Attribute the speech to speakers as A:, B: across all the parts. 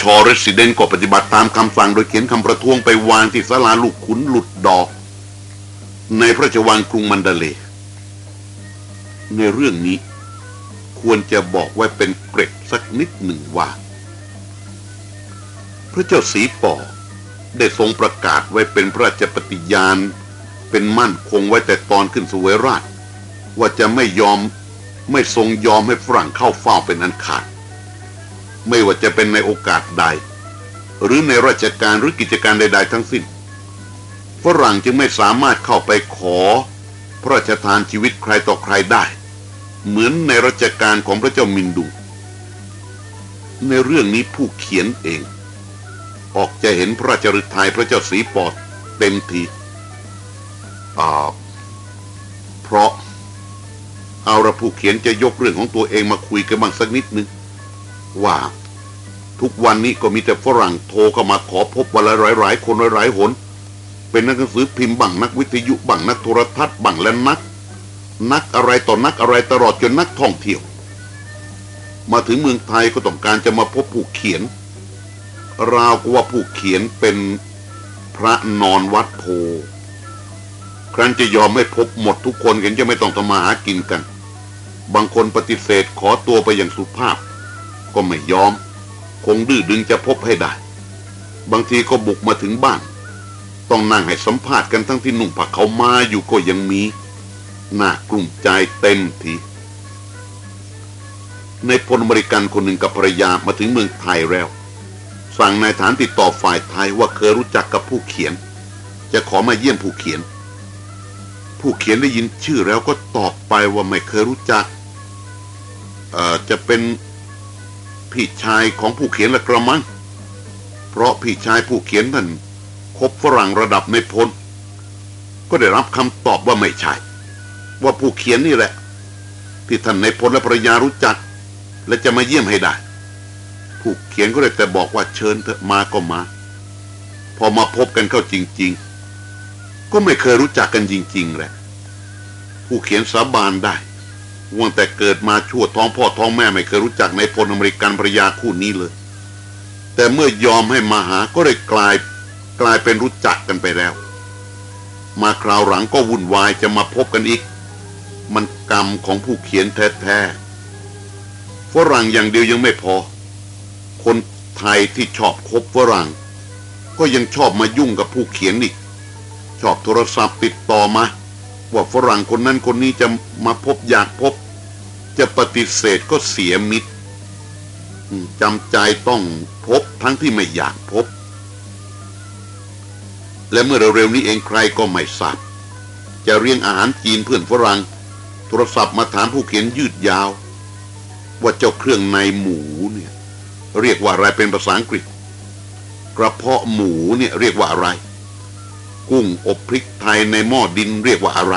A: ในชอเรสซิเดนก็ปฏิบัติตามคำสั่งโดยเขียนคำประท้วงไปวางที่ศาลาลูกขุนหลุดดอก ในพระราชวังกรุงมันเดเล ในเรื่องนี้ควรจะบอกไว้เป็นเกร็ดสักนิดหนึ่งว่า พระเจ้าสีป่อได้ทรงประกาศไว้เป็นพระราชปฏิญาณ เป็นมั่นคงไว้แต่ตอนขึ้นสวยราช ว่าจะไม่ยอมไม่ทรงยอมให้ฝรั่งเข้าเฝ้าเป็นอันขาด ไม่ว่าจะเป็นในโอกาสใด หรือในราชการหรือกิจการใด ๆ ทั้งสิ้น ฝรั่งจึงไม่สามารถเข้าไปขอ พระราชทานชีวิตใครต่อใครได้ เหมือนในราชการของพระเจ้ามินดู ในเรื่องนี้ผู้เขียนเอง ออกจะเห็นพระราชฤทัยพระเจ้าสีปอดเต็มทีเพราะเอาละผู้เขียนจะยกเรื่องของตัวเองมาคุยกันบ้างสักนิดนึง ว่า ทุกวันนี้ก็มีแต่ฝรั่งโทรเข้ามาขอพบวันละหลายๆคนหลายๆหน เป็นนักหนังสือพิมพ์บังนักวิทยุบังนักโทรทัศน์บังและนัก นักอะไรต่อนักอะไรตลอดจนนักท่องเที่ยว มาถึงเมืองไทยก็ต้องการจะมาพบผู้เขียน ราวกับว่าผู้เขียนเป็นพระนอนวัดโพครั้นจะยอมไม่พบหมดทุกคนเห็นจะไม่ต้องทำมาหากินกัน บางคนปฏิเสธขอตัวไปอย่างสุภาพ ก็ไม่ยอม คงดื้อดึงจะพบให้ได้ บางทีก็บุกมาถึงบ้าน ต้องนั่งให้สัมภาษณ์กันทั้งที่นุ่งผ้าเขามาอยู่ก็ยังมี หน่ากลุ่มใจเต็มทีในพลอเมริกันคนหนึ่งกับภรรยามาถึงเมืองไทยแล้ว สั่งนายฐานติดต่อฝ่ายไทยว่าเคยรู้จักกับผู้เขียน จะขอมาเยี่ยมผู้เขียน ผู้เขียนได้ยินชื่อแล้วก็ตอบไปว่าไม่เคยรู้จัก เอ่อจะเป็น พี่ชายของผู้เขียนละกระมัง เพราะพี่ชายผู้เขียนท่านคบฝรั่งระดับในพล ก็ได้รับคำตอบว่าไม่ใช่ ว่าผู้เขียนนี่แหละ ที่ท่านในพลและภรรยารู้จัก และจะมาเยี่ยมให้ได้ ผู้เขียนก็เลยแต่บอกว่าเชิญเถอะมาก็มา พอมาพบกันเข้าจริง ๆ ก็ไม่เคยรู้จักกันจริง ๆแหละ ผู้เขียนสาบานได้ ว่าแต่เกิดมาชั่วท้องพ่อท้องแม่ไม่เคยรู้จักในพลอเมริกันภรรยาคู่นี้เลย แต่เมื่อยอมให้มาหาก็เลยกลายกลายเป็นรู้จักกันไปแล้ว มาคราวหลังก็วุ่นวายจะมาพบกันอีก มันกรรมของผู้เขียนแท้ๆฝรั่งอย่างเดียวยังไม่พอ คนไทยที่ชอบคบฝรั่ง ก็ยังชอบมายุ่งกับผู้เขียนอีก ชอบโทรศัพท์ติดต่อมาว่าฝรั่งคนนั้นคนนี้จะมาพบอยากพบ จะปฏิเสธก็เสียมิตรจำใจต้องพบทั้งที่ไม่อยากพบ และเมื่อเร็วๆนี้เองใครก็ไม่ทราบจะเรียงอาหารจีนเพื่อนฝรั่งโทรศัพท์มาถามผู้เขียนยืดยาว ว่าเจ้าเครื่องในหมูเนี่ย เรียกว่าอะไรเป็นภาษาอังกฤษ กระเพาะหมูเนี่ยเรียกว่าอะไร กุ้งอบพริกไทยในหม้อดินเรียกว่าอะไร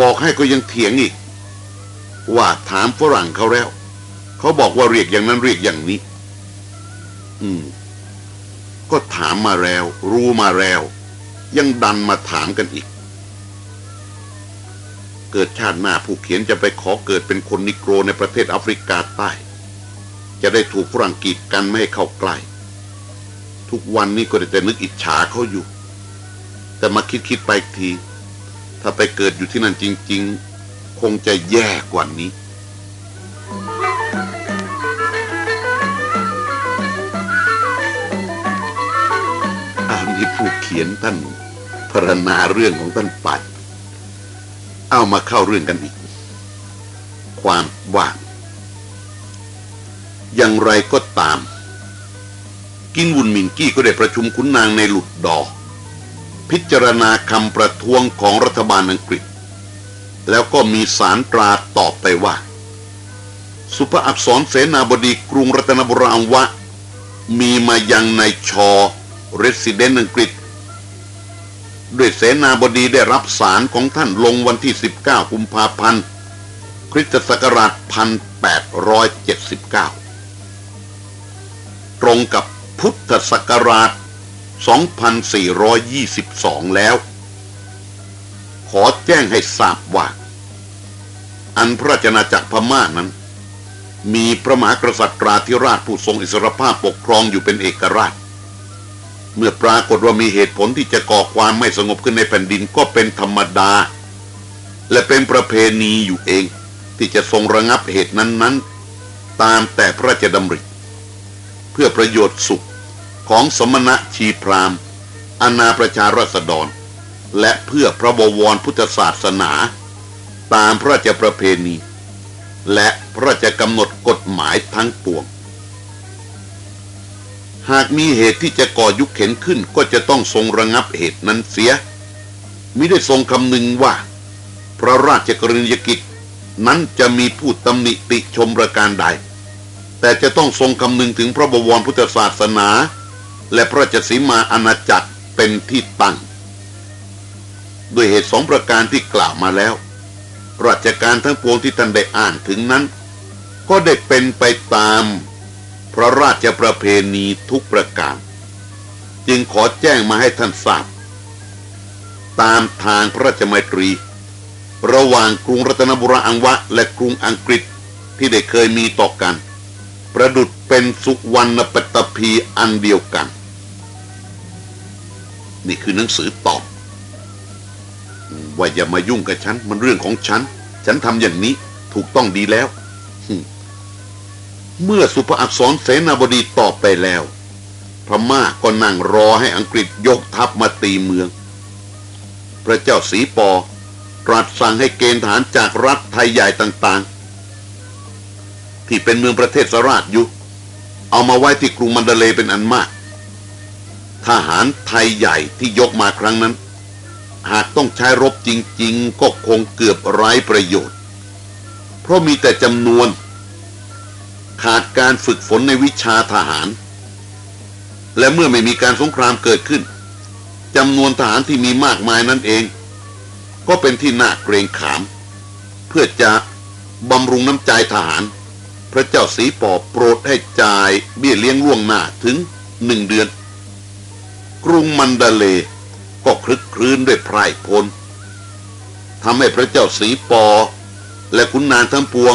A: บอกให้ก็ยังเถียงอีก ว่าถามฝรั่งเขาแล้ว เขาบอกว่าเรียกอย่างนั้นเรียกอย่างนี้ อืม ก็ถามมาแล้ว รู้มาแล้ว ยังดันมาถามกันอีก เกิดชาติหน้าผู้เขียนจะไปขอเกิดเป็นคนนิโกรในประเทศแอฟริกาใต้ จะได้ถูกฝรั่งกีดกันไม่ให้เข้าใกล้ ทุกวันนี้ก็ได้แต่นึกอิจฉาเขาอยู่ แต่มาคิดคิดๆไปอีกที ถ้าไปเกิดอยู่ที่นั่นจริง ๆ คงจะแย่กว่านี้อานี่ผู้เขียนท่านพรรณนาเรื่องของท่านปัดเอามาเข้าเรื่องกันอีก ความว่าอย่างไรก็ตาม กินวุนมินกี้ก็ได้ประชุมขุนนางในหลุดดอ พิจารณาคำประท้วงของรัฐบาลอังกฤษ แล้วก็มีสารตราตอบไปว่า สุภอักษรเสนาบดีกรุงรัตนบุรีอังวะ มีมายังในชอเรสซิเดนต์อังกฤษ ด้วยเสนาบดีได้รับสารของท่านลงวันที่ 19 กุมภาพันธ์คริสตศักราช 1879 ตรงกับพุทธศักราช 2422 แล้ว อแจ้งให้ทราบว่า อันพระราชนาจักรพม่านั้น มีพระมหากษัตริย์ธิราชผู้ทรงอิสรภาพปกครองอยู่เป็นเอกราช เมื่อปรากฏว่ามีเหตุผลที่จะก่อความไม่สงบขึ้นในแผ่นดินก็เป็นธรรมดา และเป็นประเพณีอยู่เองที่จะทรงระงับเหตุนั้นๆ ตามแต่พระราชดำริเพื่อประโยชน์สุขของสมณะชีพรามอาณาประชาราษฎร และเพื่อพระบวรพุทธศาสนา ตามพระราชประเพณี และพระราชกำหนดกฎหมายทั้งปวง หากมีเหตุที่จะก่อยุคเข็นขึ้นก็จะต้องทรงระงับเหตุนั้นเสียมิได้ทรงคำนึงว่า พระราชกรณียกิจนั้นจะมีผู้ตำหนิติชมประการใด แต่จะต้องทรงคำนึงถึงพระบวรพุทธศาสนา และพระราชสีมาอาณาจักรเป็นที่ตั้ง ด้วยเหตุสองประการที่กล่าวมาแล้ว ราชการทั้งปวงที่ท่านได้อ่านถึงนั้น ก็ได้เป็นไปตามพระราชประเพณีทุกประการ จึงขอแจ้งมาให้ท่านทราบ ตามทางพระราชมัยตรี ระหว่างกรุงรัตนบุรีอังวะ และกรุงอังกฤษที่ได้เคยมีต่อกัน ประดุดเป็นสุวรรณปตพีอันเดียวกัน นี่คือหนังสือตอบ ว่าอย่ามายุ่งกับฉัน มันเรื่องของฉัน ฉันทำอย่างนี้ถูกต้องดีแล้ว เมื่อสุภอักษรเสนาบดีตอบไปแล้ว พม่าก็นั่งรอให้อังกฤษยกทัพมาตีเมือง พระเจ้าสีปอตรัสสั่งให้เกณฑ์ทหารจากรัฐไทยใหญ่ต่าง ๆ ที่เป็นเมืองประเทศสราชอยู่เอามาไว้ที่กรุงมันเดเลเป็นอันมาก ทหารไทยใหญ่ที่ยกมาครั้งนั้น หากต้องใช้รบจริง ๆ ก็คงเกือบไร้ประโยชน์ เพราะมีแต่จำนวน ขาดการฝึกฝนในวิชาทหาร และเมื่อไม่มีการสงครามเกิดขึ้นจำนวนทหารที่มีมากมายนั่นเอง ก็เป็นที่น่าเกรงขาม เพื่อจะบำรุงน้ำใจทหาร พระเจ้าสีปอบโปรดให้จ่ายเบี้ยเลี้ยงล่วงหน้าถึงหนึ่งเดือน กรุงมันดาเล ก็คลึกคลื้นด้วยไพรพลทำให้พระเจ้าสีปอ และขุนนางทั้งปวง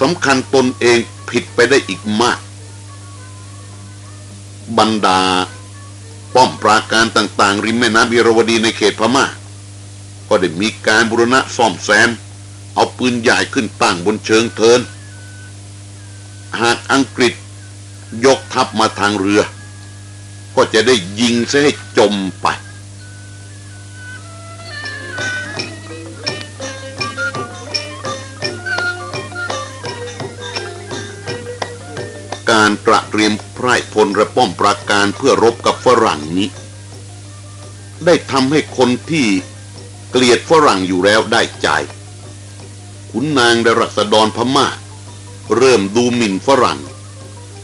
A: สำคัญตนเองผิดไปได้อีกมาก บรรดา ป้อมปราการต่างๆ ริมแม่น้ำอิรวดีในเขตพมา่า ก็ได้มีการบุรณะซ่อมแซม เอาปืนใหญ่ขึ้นตั้งบนเชิงเทิน หากอังกฤษยกทัพมาทางเรือ ก็จะได้ยิงซะให้จมไป การตระเตรียมไพร่พลระป้อมปราการเพื่อรบกับฝรั่งนี้ ได้ทำให้คนที่เกลียดฝรั่งอยู่แล้วได้ใจ ขุนนางและรัษฎรพม่า เริ่มดูหมิ่นฝรั่ง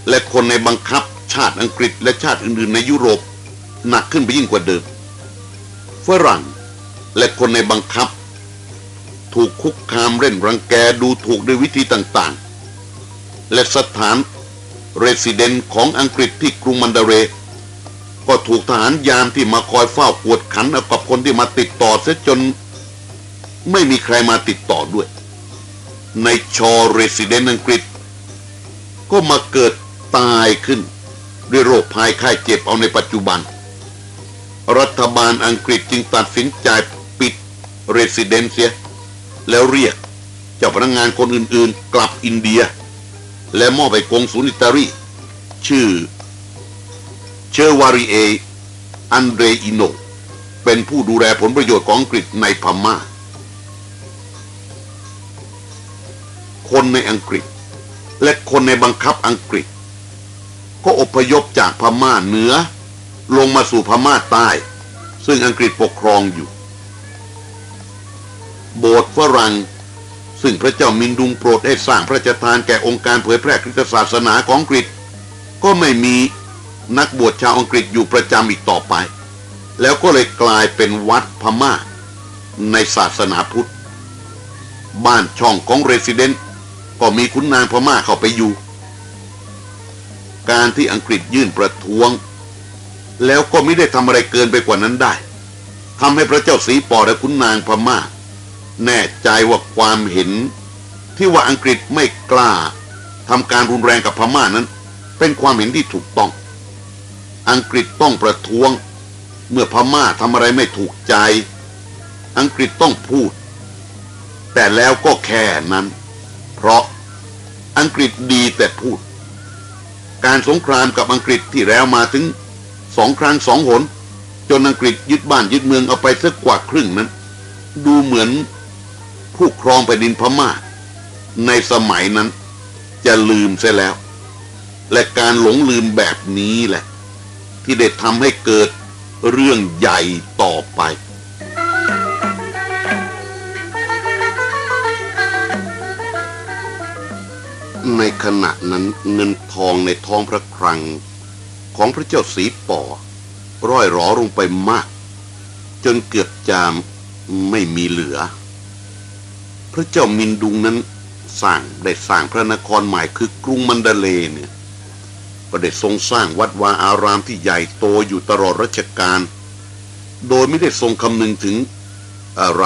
A: และคนในบังคับชาติอังกฤษและชาติอื่นๆในยุโรปหนักขึ้นไปยิ่งกว่าเดิม ฝรั่งและคนในบังคับ ถูกคุกคามเล่นรังแกดูถูกด้วยวิธีต่างๆ และสถาน เรสิเดนของอังกฤษที่กรุงมันดาเร ก็ถูกทหารยามที่มาคอยเฝ้ากวดขันกับคนที่มาติดต่อเสียจน ไม่มีใครมาติดต่อด้วย ในชอเรสิเดนอังกฤษ ก็มาเกิดตายขึ้น ด้วยโรคภัยไข้เจ็บเอาในปัจจุบัน รัฐบาลอังกฤษจึงตัดสินใจปิดเรสิเดนเซียแล้วเรียกเจ้าพนักงงานคนอื่นๆ กลับอินเดีย และมอบให้กงสุลอิตาลีชื่อเชอวาเลียอันเดรอิโนเป็นผู้ดูแลผลประโยชน์ของอังกฤษในพม่า คนในอังกฤษ และคนในบังคับอังกฤษ ก็อพยพจากพม่าเหนือ ลงมาสู่พม่าใต้ ซึ่งอังกฤษปกครองอยู่ โบสถ์ฝรั่ง ซึ่งพระเจ้ามินดุงโปรดให้สร้างพระราชทานแก่องค์การเผยแพร่คริสตศาสนาของอังกฤษ ก็ไม่มีนักบวชชาวอังกฤษอยู่ประจำอีกต่อไป แล้วก็เลยกลายเป็นวัดพม่า ในศาสนาพุทธ บ้านช่องของเรสิเดนต์ก็มีคุณนางพม่าเข้าไปอยู่ การที่อังกฤษยื่นประท้วง แล้วก็ไม่ได้ทำอะไรเกินไปกว่านั้นได้ทำให้พระเจ้าสีปอและคุณนางพม่า แน่ใจว่าความเห็น ที่ว่าอังกฤษไม่กล้าทำการรุนแรงกับพม่านั้น เป็นความเห็นที่ถูกต้อง อังกฤษต้องประท้วง เมื่อพม่าทำอะไรไม่ถูกใจ อังกฤษต้องพูด แต่แล้วก็แค่นั้น เพราะอังกฤษดีแต่พูด การสงครามกับอังกฤษที่แล้วมาถึงสองครั้งสองหนจนอังกฤษยึดบ้านยึดเมืองเอาไปสักกว่าครึ่งนั้น ดูเหมือน ผู้ครองแผ่นดินพม่า ในสมัยนั้นจะลืมเสียแล้ว และการหลงลืมแบบนี้แหละ ที่ได้ทำให้เกิดเรื่องใหญ่ต่อไปในขณะนั้นเงินทองในท้องพระคลัง ของพระเจ้าสีป่อ ร่อยหรอลงไปมาก จนเกือบจามไม่มีเหลือ พระเจ้ามินดุงนั้นสร้างได้สร้างพระนครใหม่คือกรุงมันดาเลเนี่ยก็ได้ทรงสร้างวัดวาอารามที่ใหญ่โตอยู่ตลอดรัชกาลโดยไม่ได้ทรงคำนึงถึงอะไร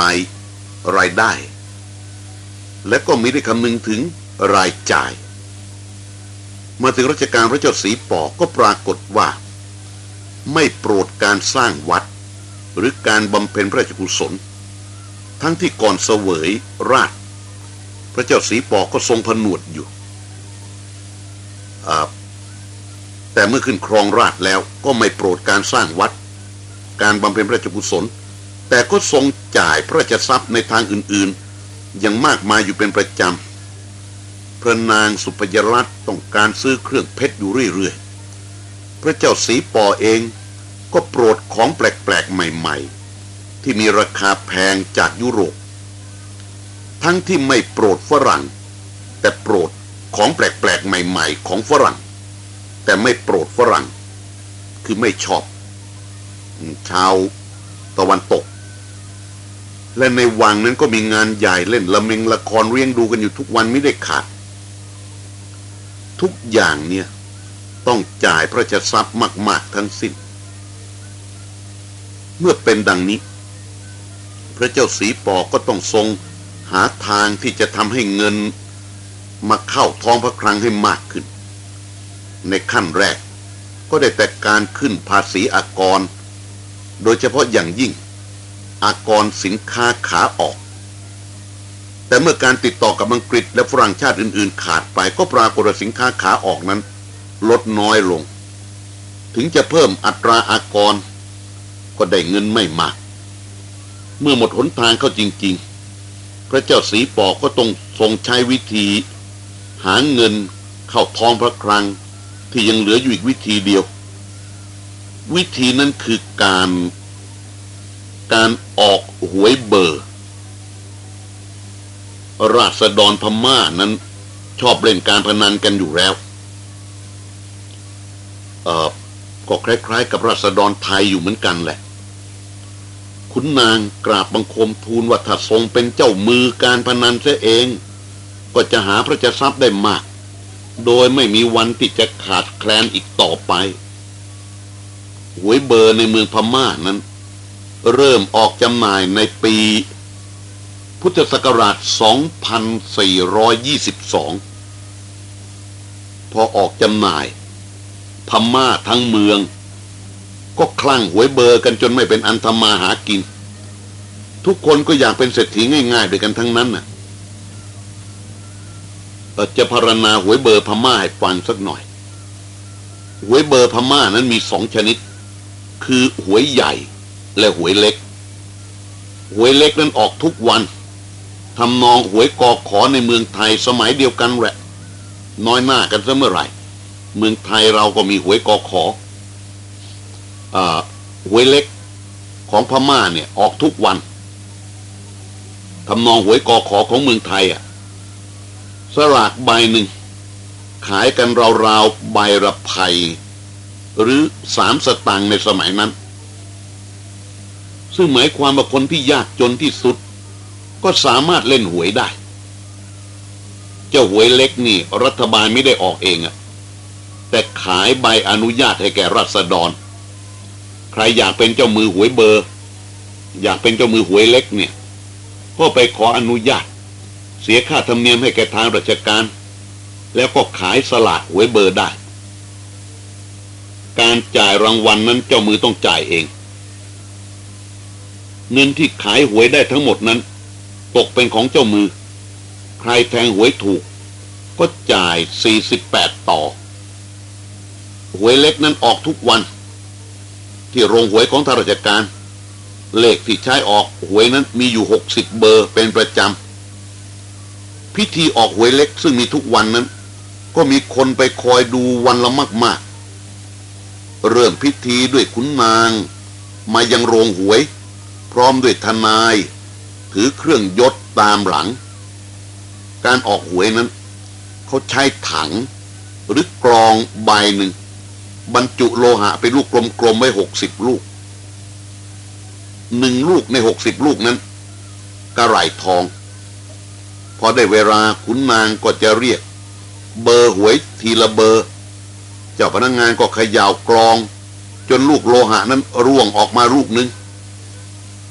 A: รายได้ และก็ไม่ได้คำนึงถึงรายจ่าย มาถึงรัชกาลพระเจ้าสีปอก็ปรากฏว่า ไม่โปรดการสร้างวัด หรือการบำเพ็ญพระราชกุศล ทั้งที่ก่อนเสวยราช พระเจ้าสีปอก็ทรงผนวดอยู่ แต่เมื่อขึ้นครองราชแล้วก็ไม่โปรดการสร้างวัด การบำเพ็ญพระราชกุศล แต่ก็ทรงจ่ายพระราชทรัพย์ในทางอื่นๆ อย่างมากมายอยู่เป็นประจำ พระนางสุพยรัตต้องการซื้อเครื่องเพชรอยู่เรื่อยๆ พระเจ้าสีปอเองก็โปรดของแปลกๆใหม่ ๆ ที่มีราคาแพงจากยุโรป ทั้งที่ไม่โปรดฝรั่ง แต่โปรดของแปลกๆ ใหม่ๆ ของฝรั่ง แต่ไม่โปรดฝรั่ง คือไม่ชอบ ชาวตะวันตก และในวังนั้นก็มีงานใหญ่เล่นละเมงละครเรียงดูกันอยู่ทุกวันไม่ได้ขาด ทุกอย่างเนี่ย ต้องจ่ายพระราชทรัพย์มาก ๆ ทั้งสิ้น เมื่อเป็นดังนี้ พระเจ้าสีปอก็ต้องทรง หาทางที่จะทำให้เงิน มาเข้าท้องพระคลังให้มากขึ้น ในขั้นแรกก็ได้แต่การขึ้นภาษีอากร โดยเฉพาะอย่างยิ่ง อากรสินค้าขาออก แต่เมื่อการติดต่อกับอังกฤษและฝรั่งชาติอื่น ๆ ขาดไปก็ปรากฏสินค้าขาออกนั้น ลดน้อยลง ถึงจะเพิ่มอัตราอากร ก็ได้เงินไม่มาก เมื่อหมดหนทางเข้าจริง ๆ พระเจ้าสีปอกก็ต้องทรงใช้วิธี หาเงินเข้าท้องพระคลัง ที่ยังเหลืออยู่อีกวิธีเดียว วิธีนั้นคือการการออกหวยเบอร์ ราษฎรพม่านั้นชอบเล่นการพนันกันอยู่แล้วเออก็คล้ายๆ กับราษฎรไทยอยู่เหมือนกันแหละ คุณนางกราบบังคมทูลว่าถ้าทรงเป็นเจ้ามือการพนันเสียเอง ก็จะหาพระเจ้าทรัพย์ได้มาก โดยไม่มีวันที่จะขาดแคลนอีกต่อไป หวยเบอร์ในเมืองพม่านั้น เริ่มออกจำหน่ายในปี พุทธศักราช 2422 พอออกจำหน่าย พม่าทั้งเมือง ก็คลั่งหวยเบอร์กันจนไม่เป็นอันทำมาหากิน ทุกคนก็อยากเป็นเศรษฐีง่ายๆด้วยกันทั้งนั้นน่ะจะพารณาหวยเบอร์พม่าให้ฟังสักหน่อยหวยเบอร์พม่านั้นมีสองชนิด คือหวยใหญ่และหวยเล็กหวยเล็กนั้นออกทุกวันทำนองหวยกอขอในเมืองไทยสมัยเดียวกันแหละ น้อยหน้ากันซะเมื่อไหร่ เมืองไทยเราก็มีหวยกอขอ หวยเล็กของพม่าเนี่ย ออกทุกวันทำนองหวยกอขอของเมืองไทยอะ สลากใบหนึ่ง ขายกันราวๆใบระไพหรือสามสตางค์ในสมัยนั้น ซึ่งหมายความว่าคนที่ยากจนที่สุด ก็สามารถเล่นหวยได้ เจ้าหวยเล็กนี่ รัฐบาลไม่ได้ออกเองอะแต่ขายใบอนุญาตให้แก่รัษฎร ใครอยากเป็นเจ้ามือหวยเบอร์ อยากเป็นเจ้ามือหวยเล็กเนี่ย ก็ไปขออนุญาต เสียค่าธรรมเนียมให้แก่ทางราชการ แล้วก็ขายสลากหวยเบอร์ได้ การจ่ายรางวัลนนั้นเจ้ามือต้องจ่ายเอง เงินที่ขายหวยได้ทั้งหมดนั้น ตกเป็นของเจ้ามือ ใครแทงหวยถูก ก็จ่าย 48 ต่อหวยเล็กนั้นออกทุกวัน ที่โรงหวยของทางราชการ เลขที่ใช้ออกหวยนั้นมีอยู่60เบอร์เป็นประจำ พิธีออกหวยเล็กซึ่งมีทุกวันนั้น ก็มีคนไปคอยดูวันละมาก ๆ เริ่มพิธีด้วยขุนนาง มายังโรงหวย พร้อมด้วยทนาย ถือเครื่องยศตามหลัง การออกหวยนั้น เขาใช้ถังหรือกรองใบหนึ่ง บรรจุโลหะเป็นลูกกลมๆไว้หกสิบลูกหนึ่งลูกในหกสิบลูกนั้นกระไรทอง พอได้เวลาขุนนางก็จะเรียก เบอร์หวยทีละเบอร์ เจ้าพนักงงานก็ขย่ากรอง จนลูกโลหะนั้นร่วงออกมาลูกหนึ่ง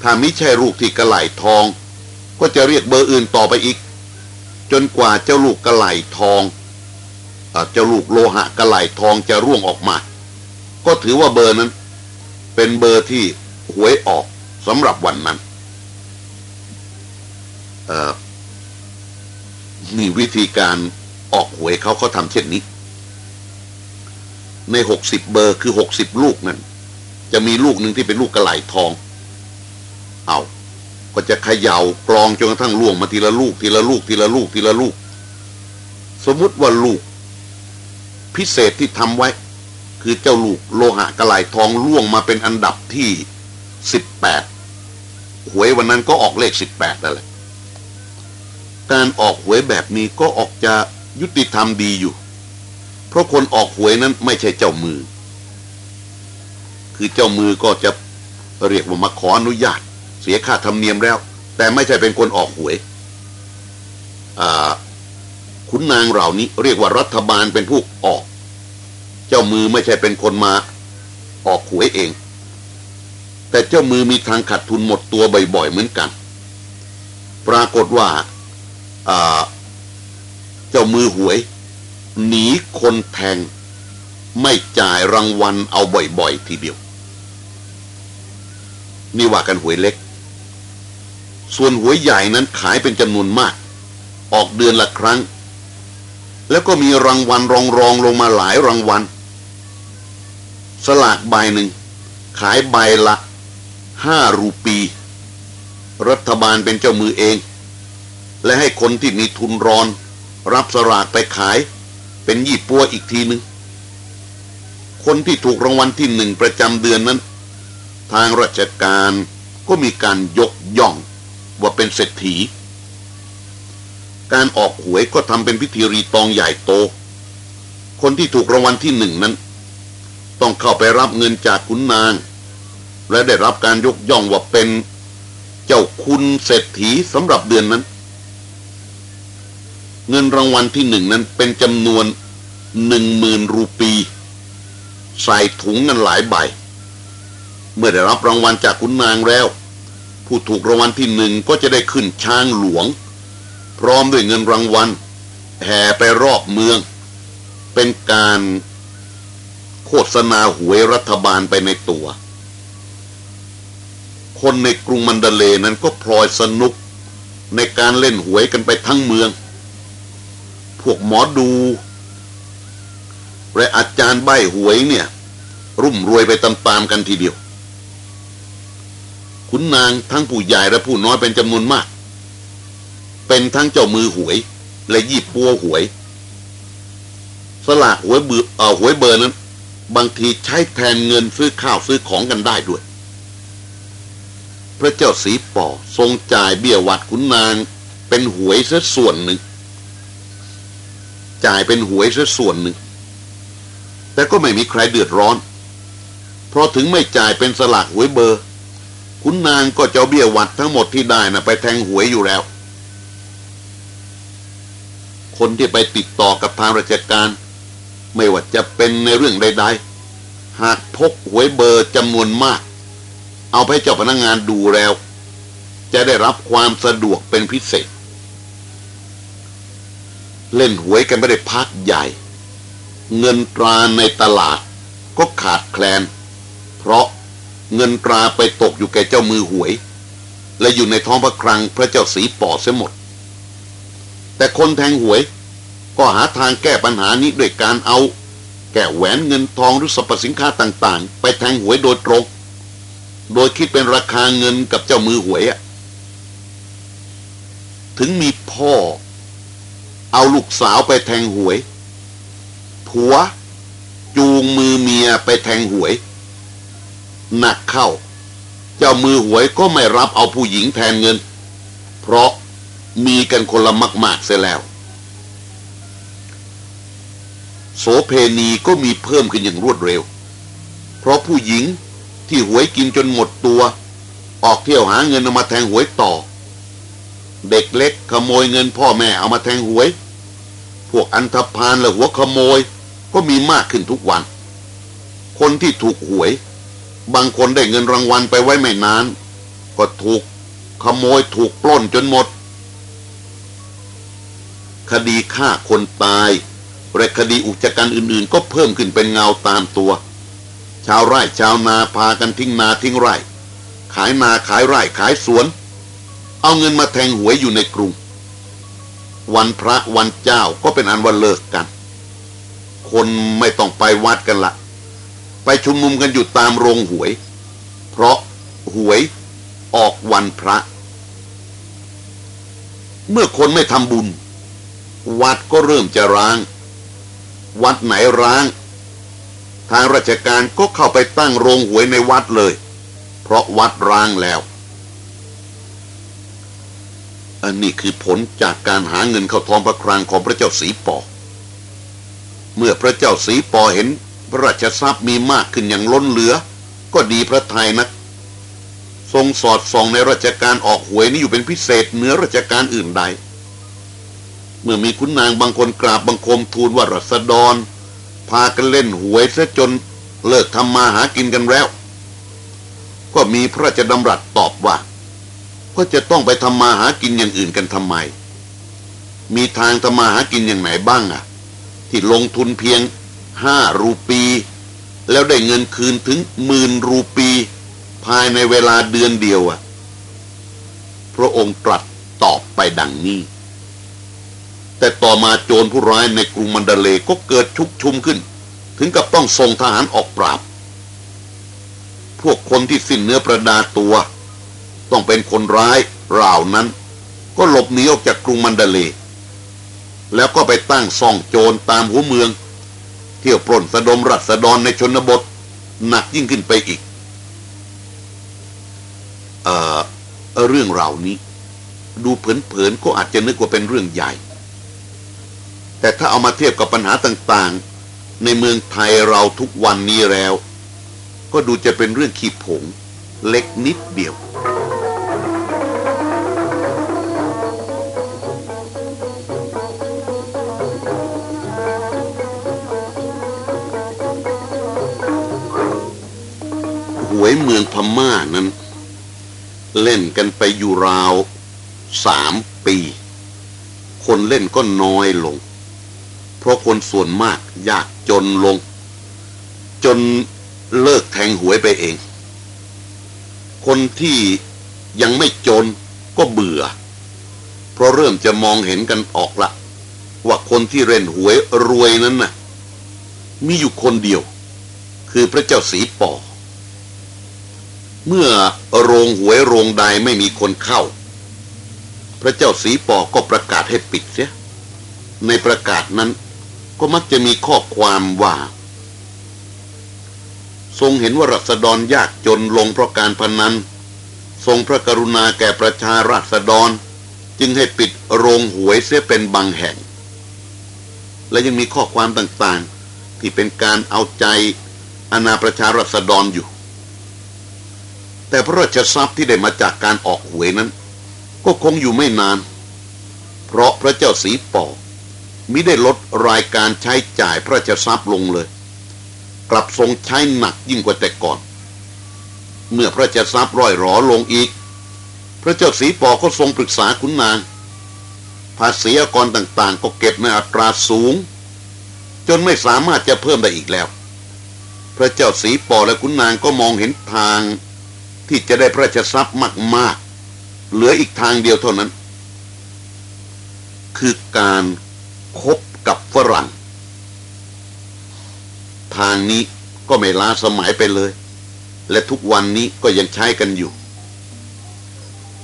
A: ถ้าไม่ใช่ลูกที่กระไหลทอง ก็จะเรียกเบอร์อื่นต่อไปอีก จนกว่าเจ้าลูกกระไหลทอง เจ้าลูกโลหะกระไหลทองจะร่วงออกมา ก็ถือว่าเบอร์นั้น เป็นเบอร์ที่หวยออกสำหรับวันนั้นนี่วิธีการออกหวยเขาเขาทำเช่นนี้ ในหกสิบเบอร์คือหกสิบลูกนั้น จะมีลูกหนึ่งที่เป็นลูกกระไหลทอง เอาก็จะเขย่ากรองจนกระทั่งล่วงมาทีละลูกทีละลูกทีละลูกทีละลูก สมมุติว่าลูก พิเศษที่ทำไว้ คือเจ้าลูกโลหะกระไหลทองล่วงมาเป็นอันดับที่สิบแปดหวยวันนั้นก็ออกเลขสิบแปดนั่นแหละการออกหวยแบบนี้ก็ออกจะยุติธรรมดีอยู่ เพราะคนออกหวยนั้นไม่ใช่เจ้ามือ คือเจ้ามือก็จะเรียกว่ามาขออนุญาต เสียค่าธรรมเนียมแล้ว แต่ไม่ใช่เป็นคนออกหวยขุนนางเหล่านี้เรียกว่ารัฐบาลเป็นผู้ออก เจ้ามือไม่ใช่เป็นคนมา ออกหวยเอง แต่เจ้ามือมีทางขาดทุนหมดตัวบ่อยๆเหมือนกัน ปรากฏว่าเจ้ามือหวย หนีคนแทง ไม่จ่ายรางวัลเอาบ่อยๆทีเดียว นี่ว่ากันหวยเล็ก ส่วนหวยใหญ่นั้นขายเป็นจำนวนมาก ออกเดือนละครั้งแล้วก็มีรางวัลรองรองลงมาหลายรางวัล สลากใบหนึ่ง ขายใบละห้ารูปี รัฐบาลเป็นเจ้ามือเอง และให้คนที่มีทุนรอน รับสลากไปขาย เป็นยี่ปัวอีกทีหนึ่งคนที่ถูกรางวัลที่หนึ่งประจำเดือนนั้น ทางราชการก็มีการยกย่องว่าเป็นเศรษฐี การออกหวยก็ทำเป็นพิธีรีตองใหญ่โต คนที่ถูกรางวัลที่หนึ่งนั้น ต้องเข้าไปรับเงินจากขุนนาง และได้รับการยกย่องว่าเป็นเจ้าคุณเศรษฐีสำหรับเดือนนั้น เงินรางวัลที่หนึ่งนั้นเป็นจำนวนหนึ่งหมื่นรูปี ใส่ถุงเงินหลายใบ เมื่อได้รับรางวัลจากคุณนางแล้ว ผู้ถูกรางวัลที่หนึ่งก็จะได้ขึ้นช้างหลวง พร้อมด้วยเงินรางวัลแห่ไปรอบเมือง เป็นการ โฆษณาหวยรัฐบาลไปในตัว คนในกรุงมันเดเลนั้นก็พลอยสนุกในการเล่นหวยกันไปทั้งเมือง พวกหมอดูและอาจารย์ใบหวยเนี่ย รุ่มรวยไปตามๆกันทีเดียว ขุนนางทั้งผู้ใหญ่และผู้น้อยเป็นจำนวนมาก เป็นทั้งเจ้ามือหวย และยีบปัวหวย สลากหวยเบือเอ่อหวยเบอร์นั้น บางทีใช้แทนเงินซื้อข้าวซื้อของกันได้ด้วย พระเจ้าสีป่อทรงจ่ายเบี้ยวัดขุนนางเป็นหวยซะส่วนหนึ่ง จ่ายเป็นหวยซะส่วนหนึ่ง แต่ก็ไม่มีใครเดือดร้อน เพราะถึงไม่จ่ายเป็นสลากหวยเบอร์คุณนางก็จะเบี้ยวัดทั้งหมดที่ได้น่ะไปแทงหวยอยู่แล้ว คนที่ไปติดต่อกับทางราชการ ไม่ว่าจะเป็นในเรื่องใดๆ หากพกหวยเบอร์จำนวนมาก เอาไปเจ้าพนักงงานดูแล้ว จะได้รับความสะดวกเป็นพิเศษ เล่นหวยกันไม่ได้พักใหญ่ เงินตราในตลาดก็ขาดแคลน เพราะเงินตราไปตกอยู่แก่เจ้ามือหวย และอยู่ในท้องพระคลังพระเจ้าสีป่อเสียหมด แต่คนแทงหวย ก็หาทางแก้ปัญหานี้ด้วยการเอา แก้แหวนเงินทองหรือสรรพสินค้าต่างๆ ไปแทงหวยโดยตรงโดยคิดเป็นราคาเงินกับเจ้ามือหวยอะถึงมีพ่อ เอาลูกสาวไปแทงหวย ผัว จูงมือเมียไปแทงหวย หนักเข้า เจ้ามือหวยก็ไม่รับเอาผู้หญิงแทนเงิน เพราะมีกันคนละมาก ๆ เสียแล้ว โสเพณีก็มีเพิ่มขึ้นอย่างรวดเร็ว เพราะผู้หญิงที่หวยกินจนหมดตัว ออกเที่ยวหาเงินเอามาแทงหวยต่อ เด็กเล็กขโมยเงินพ่อแม่เอามาแทงหวย พวกอันธพาลและหัวขโมยก็มีมากขึ้นทุกวัน คนที่ถูกหวย บางคนได้เงินรางวัลไปไว้ไม่นาน ก็ถูกขโมยถูกปล้นจนหมด คดีฆ่าคนตาย และคดีอุกจกันอื่นๆ ก็เพิ่มขึ้นเป็นเงาตามตัว ชาวไร่ชาวนาพากันทิ้งนาทิ้งไร่ ขายนาขายไร่ขายสวน เอาเงินมาแทงหวยอยู่ในกรุง วันพระวันเจ้าก็เป็นอันวันเลิกกัน คนไม่ต้องไปวัดกันละไปชุมนุมกันอยู่ตามโรงหวย เพราะหวยออกวันพระ เมื่อคนไม่ทำบุญ วัดก็เริ่มจะร้าง วัดไหนร้าง ทางราชการก็เข้าไปตั้งโรงหวยในวัดเลย เพราะวัดร้างแล้ว อันนี้คือผลจากการหาเงินเข้าท้องพระคลังของพระเจ้าสีปอ เมื่อพระเจ้าสีปอเห็นพระราชทรัพย์มีมากขึ้นอย่างล้นเหลือ ก็ดีพระทัยนัก ทรงสอดส่องในราชการออกหวยนี้อยู่เป็นพิเศษเหนือราชการอื่นใด เมื่อมีคุณนางบางคนกราบบังคมทูลว่ารัษฎร พากันเล่นหวยซะจนเลิกทำมาหากินกันแล้ว ก็มีพระราชดำรัสตอบว่าก็จะต้องไปทำมาหากินอย่างอื่นกันทำไม มีทางทำมาหากินอย่างไหนบ้างอะที่ลงทุนเพียงห้ารูปี แล้วได้เงินคืนถึงหมื่นรูปี ภายในเวลาเดือนเดียวอะพระองค์ตรัสตอบไปดังนี้ แต่ต่อมาโจรผู้ร้ายในกรุงมันดาเลก็เกิดชุกชุมขึ้น ถึงกับต้องส่งทหารออกปราบ พวกคนที่สิ้นเนื้อประดาตัว ต้องเป็นคนร้ายราวนั้น ก็หลบหนีออกจากกรุงมันดาเล แล้วก็ไปตั้งซ่องโจรตามหัวเมือง เที่ยวปล้นสะดมรัษฎรในชนบทหนักยิ่งขึ้นไปอีกเอ่อเรื่องราวนี้ ดูเผินๆก็อาจจะนึกว่าเป็นเรื่องใหญ่ แต่ถ้าเอามาเทียบกับปัญหาต่างๆ ในเมืองไทยเราทุกวันนี้แล้ว ก็ดูจะเป็นเรื่องขี้ผง เล็กนิดเดียว หวยเมืองพม่านั้น เล่นกันไปอยู่ราวสามปี คนเล่นก็น้อยลง เพราะคนส่วนมากยากจนลง จนเลิกแทงหวยไปเอง คนที่ยังไม่จนก็เบื่อ เพราะเริ่มจะมองเห็นกันออกละว่าคนที่เล่นหวยรวยนั้นน่ะ มีอยู่คนเดียว คือพระเจ้าสีปอเมื่อโรงหวยโรงใดไม่มีคนเข้า พระเจ้าสีปอก็ประกาศให้ปิดเสีย ในประกาศนั้น ก็มักจะมีข้อความว่า ทรงเห็นว่ารัษฎรยากจนลงเพราะการพนัน ทรงพระกรุณาแก่ประชาราษฎร จึงให้ปิดโรงหวยเสียเป็นบางแห่ง และยังมีข้อความต่างๆ ที่เป็นการเอาใจอาณาประชารัษฎรอยู่ แต่พระราชทรัพย์ที่ได้มาจากการออกหวยนั้น ก็คงอยู่ไม่นาน เพราะพระเจ้าสีปอ มิได้ลดรายการใช้จ่ายพระราชทรัพย์ลงเลย กลับทรงใช้หนักยิ่งกว่าแต่ก่อน เมื่อพระราชทรัพย์ร่อยหรอลงอีก พระเจ้าสีปอก็ทรงปรึกษาขุนนาง ภาษีอากรต่างๆ ก็เก็บในอัตราสูง จนไม่สามารถจะเพิ่มได้อีกแล้ว พระเจ้าสีปอและคุณนางก็มองเห็นทางที่จะได้พระราชทรัพย์มาก ๆ เหลืออีกทางเดียวเท่านั้น คือการ คบกับฝรั่ง ทางนี้ก็ไม่ล้าสมัยไปเลย และทุกวันนี้ก็ยังใช้กันอยู่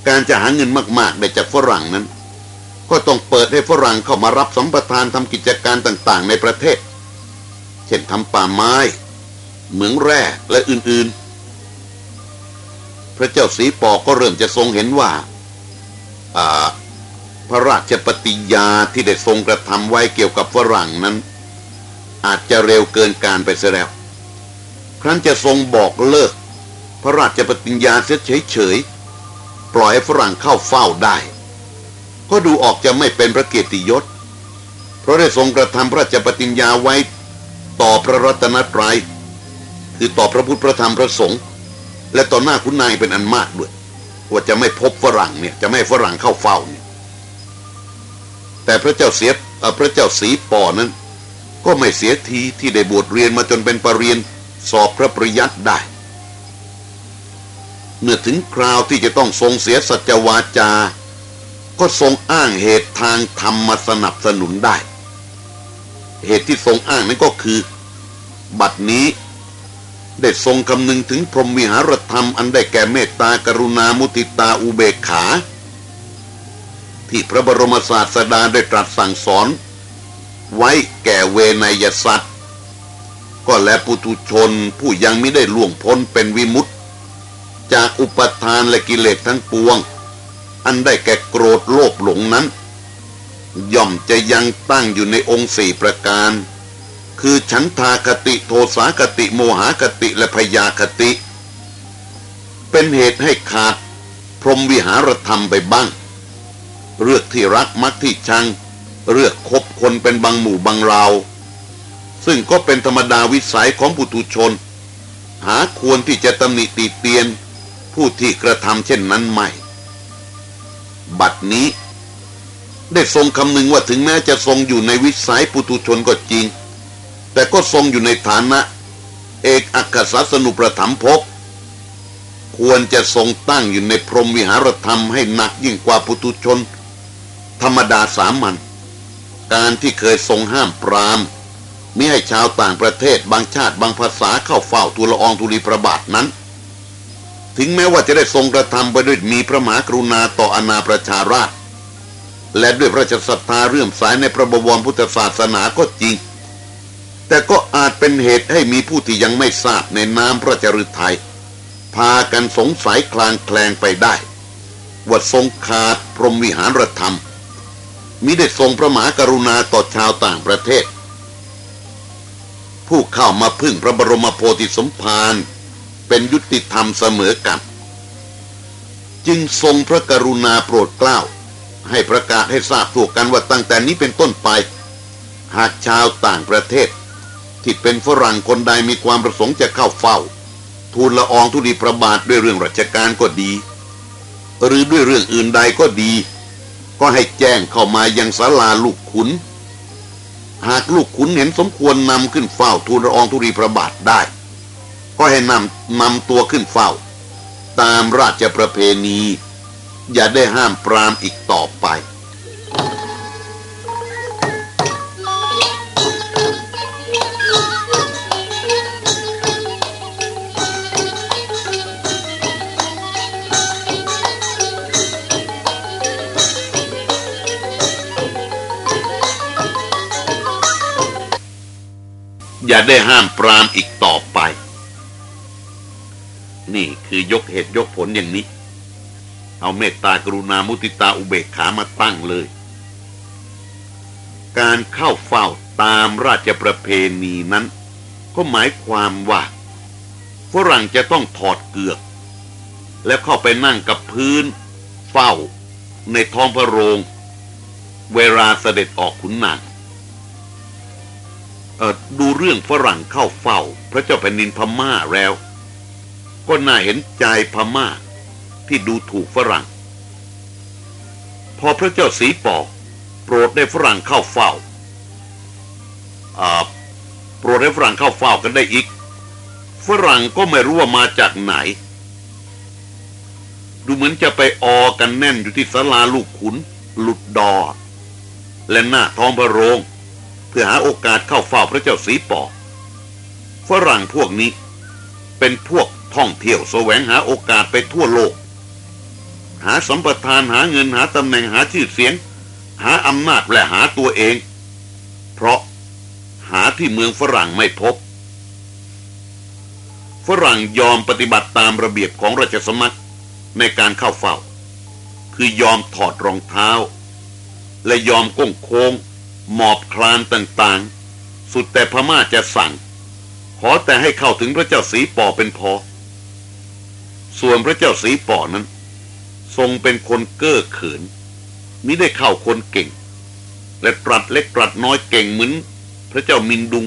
A: การจะหาเงินมากๆได้จากฝรั่งนั้น ก็ต้องเปิดให้ฝรั่งเข้ามารับสัมปทานทำกิจการต่างๆ ในประเทศ เช่นทำป่าไม้ เหมืองแร่และอื่นๆ พระเจ้าสีปอก็เริ่มจะทรงเห็นว่า พระราชปฏิญาที่ได้ทรงกระทำไว้เกี่ยวกับฝรั่งนั้น อาจจะเร็วเกินการไปเสียแล้ว ครั้นจะทรงบอกเลิก พระราชปฏิญญาเสียเฉยๆปล่อยให้ฝรั่งเข้าเฝ้าได้ ก็ดูออกจะไม่เป็นพระเกียรติยศ เพราะได้ทรงกระทำพระราชปฏิญญาไว้ต่อพระรัตนตรยัยคือต่อพระพุทธพระธรรมพระสงฆ์และต่อหน้าคุณนายเป็นอันมากด้วยว่าจะไม่พบฝรั่งเนี่ยจะไม่ฝรั่งเข้าเฝ้าเแต่พระเจ้าเสียพระเจ้าสีปอนั้น ก็ไม่เสียทีที่ได้บวชเรียนมาจนเป็นปรริญญาสอบพระปริยัติได้ เมื่อถึงคราวที่จะต้องทรงเสียสัจวาจา ก็ทรงอ้างเหตุทางธรรมมาสนับสนุนได้ เหตุที่ทรงอ้างนั้นก็คือ บัดนี้ได้ทรงคำนึงถึงพรหมวิหารธรรมอันได้แก่เมตตากรุณามุติตาอุเบกขา ที่พระบรมศาสดาได้ตรัสสั่งสอน ไว้แก่เวนยสัตว์ ก็และปุถุชนผู้ยังไม่ได้ล่วงพ้นเป็นวิมุตจากอุปทานและกิเลสทั้งปวง อันได้แก่โกรธโลภหลงนั้น ย่อมจะยังตั้งอยู่ในองค์สี่ประการ คือฉันทาคติโทสาคติโมหคติและพยาคติ เป็นเหตุให้ขาดพรหมวิหารธรรมไปบ้าง เลือกที่รักมักที่ชัง เลือกคบคนเป็นบางหมู่บางเราซึ่งก็เป็นธรรมดาวิสัยของปุถุชน หาควรที่จะตำหนิตีเตียน ผู้ที่กระทำเช่นนั้นไม่ บัดนี้ ได้ทรงคำนึงว่าถึงแม้จะทรงอยู่ในวิสัยปุถุชนก็จริง แต่ก็ทรงอยู่ในฐานะ เอกอักษรสนุประถมภพควรจะทรงตั้งอยู่ในพรหมวิหารธรรมให้หนักยิ่งกว่าปุถุชน ธรรมดาสามัญการที่เคยทรงห้ามปรามมิให้ชาวต่างประเทศบางชาติบางภาษาเข้าเฝ้าทูลอองทูลีพระบาทนั้น ถึงแม้ว่าจะได้ทรงกระทำไปด้วยมีพระมหากรุณาต่ออนาประชาราชและด้วยพระราชศรัทธาเรื่มสายในพระบวรพุทธศาสนาก็จริง แต่ก็อาจเป็นเหตุให้มีผู้ที่ยังไม่ทราบในน้ำพระจริไทย พากันสงสัยคลางแคลงไปได้ว่าทรงขาดพรหมวิหารธรรม มิได้ทรงพระมหากรุณาต่อชาวต่างประเทศ ผู้เข้ามาพึ่งพระบรมโพธิสมภารเป็นยุติธรรมเสมอกัน จึงทรงพระกรุณาโปรดเกล้า ให้ประกาศให้ทราบทั่วกันว่าตั้งแต่นี้เป็นต้นไป หากชาวต่างประเทศ ที่เป็นฝรั่งคนใดมีความประสงค์จะเข้าเฝ้า ทูลละอองทุลีประบาทด้วยเรื่องราชการก็ดี หรือด้วยเรื่องอื่นใดก็ดี ก็ให้แจ้งเข้ามายังศาลาลูกขุน หากลูกขุนเห็นสมควรนำขึ้นเฝ้าทูลละอองธุรีพระบาทได้ ก็ให้นำนำตัวขึ้นเฝ้า ตามราชประเพณี อย่าได้ห้ามปรามอีกต่อไป อย่าได้ห้ามปรามอีกต่อไป นี่คือยกเหตุยกผลอย่างนี้ เอาเมตตากรุณามุติตาอุเบกขามาตั้งเลย การเข้าเฝ้าตามราชประเพณีนั้น ก็หมายความว่า ฝรั่งจะต้องถอดเกือก แล้วเข้าไปนั่งกับพื้น เฝ้า ในท้องพระโรง เวลาเสด็จออกขุนนาง ดูเรื่องฝรั่งเข้าเฝ้า พระเจ้าแผ่นดินพม่าแล้ว ก็น่าเห็นใจพม่า ที่ดูถูกฝรั่ง พอพระเจ้าสีปอโปรดได้ฝรั่งเข้าเฝ้าโปรดให้ฝรั่งเข้าเฝ้ากันได้อีก ฝรั่งก็ไม่รู้ว่ามาจากไหน ดูเหมือนจะไปออกันแน่นอยู่ที่ศาลาลูกขุน หลุดดอ และหน้าท้องพระโรง เพื่อหาโอกาสเข้าเฝ้าพระเจ้าสีปอฝรั่งพวกนี้เป็นพวกท่องเที่ยวแสวงหาโอกาสไปทั่วโลก หาสัมปทานหาเงินหาตำแหน่งหาชื่อเสียง หาอำนาจและหาตัวเอง เพราะหาที่เมืองฝรั่งไม่พบ ฝรั่งยอมปฏิบัติตามระเบียบของราชสมัครในการเข้าเฝ้า คือยอมถอดรองเท้า และยอมก้งโค้ง หมอบคลานต่างๆ สุดแต่พม่าจะสั่ง ขอแต่ให้เข้าถึงพระเจ้าสีป่อเป็นพอ ส่วนพระเจ้าสีป่อนั้น ทรงเป็นคนเก้อเขินมิได้เข้าคนเก่ง และตรัสเล็กตรัสน้อยเก่งเหมือนพระเจ้ามินดุง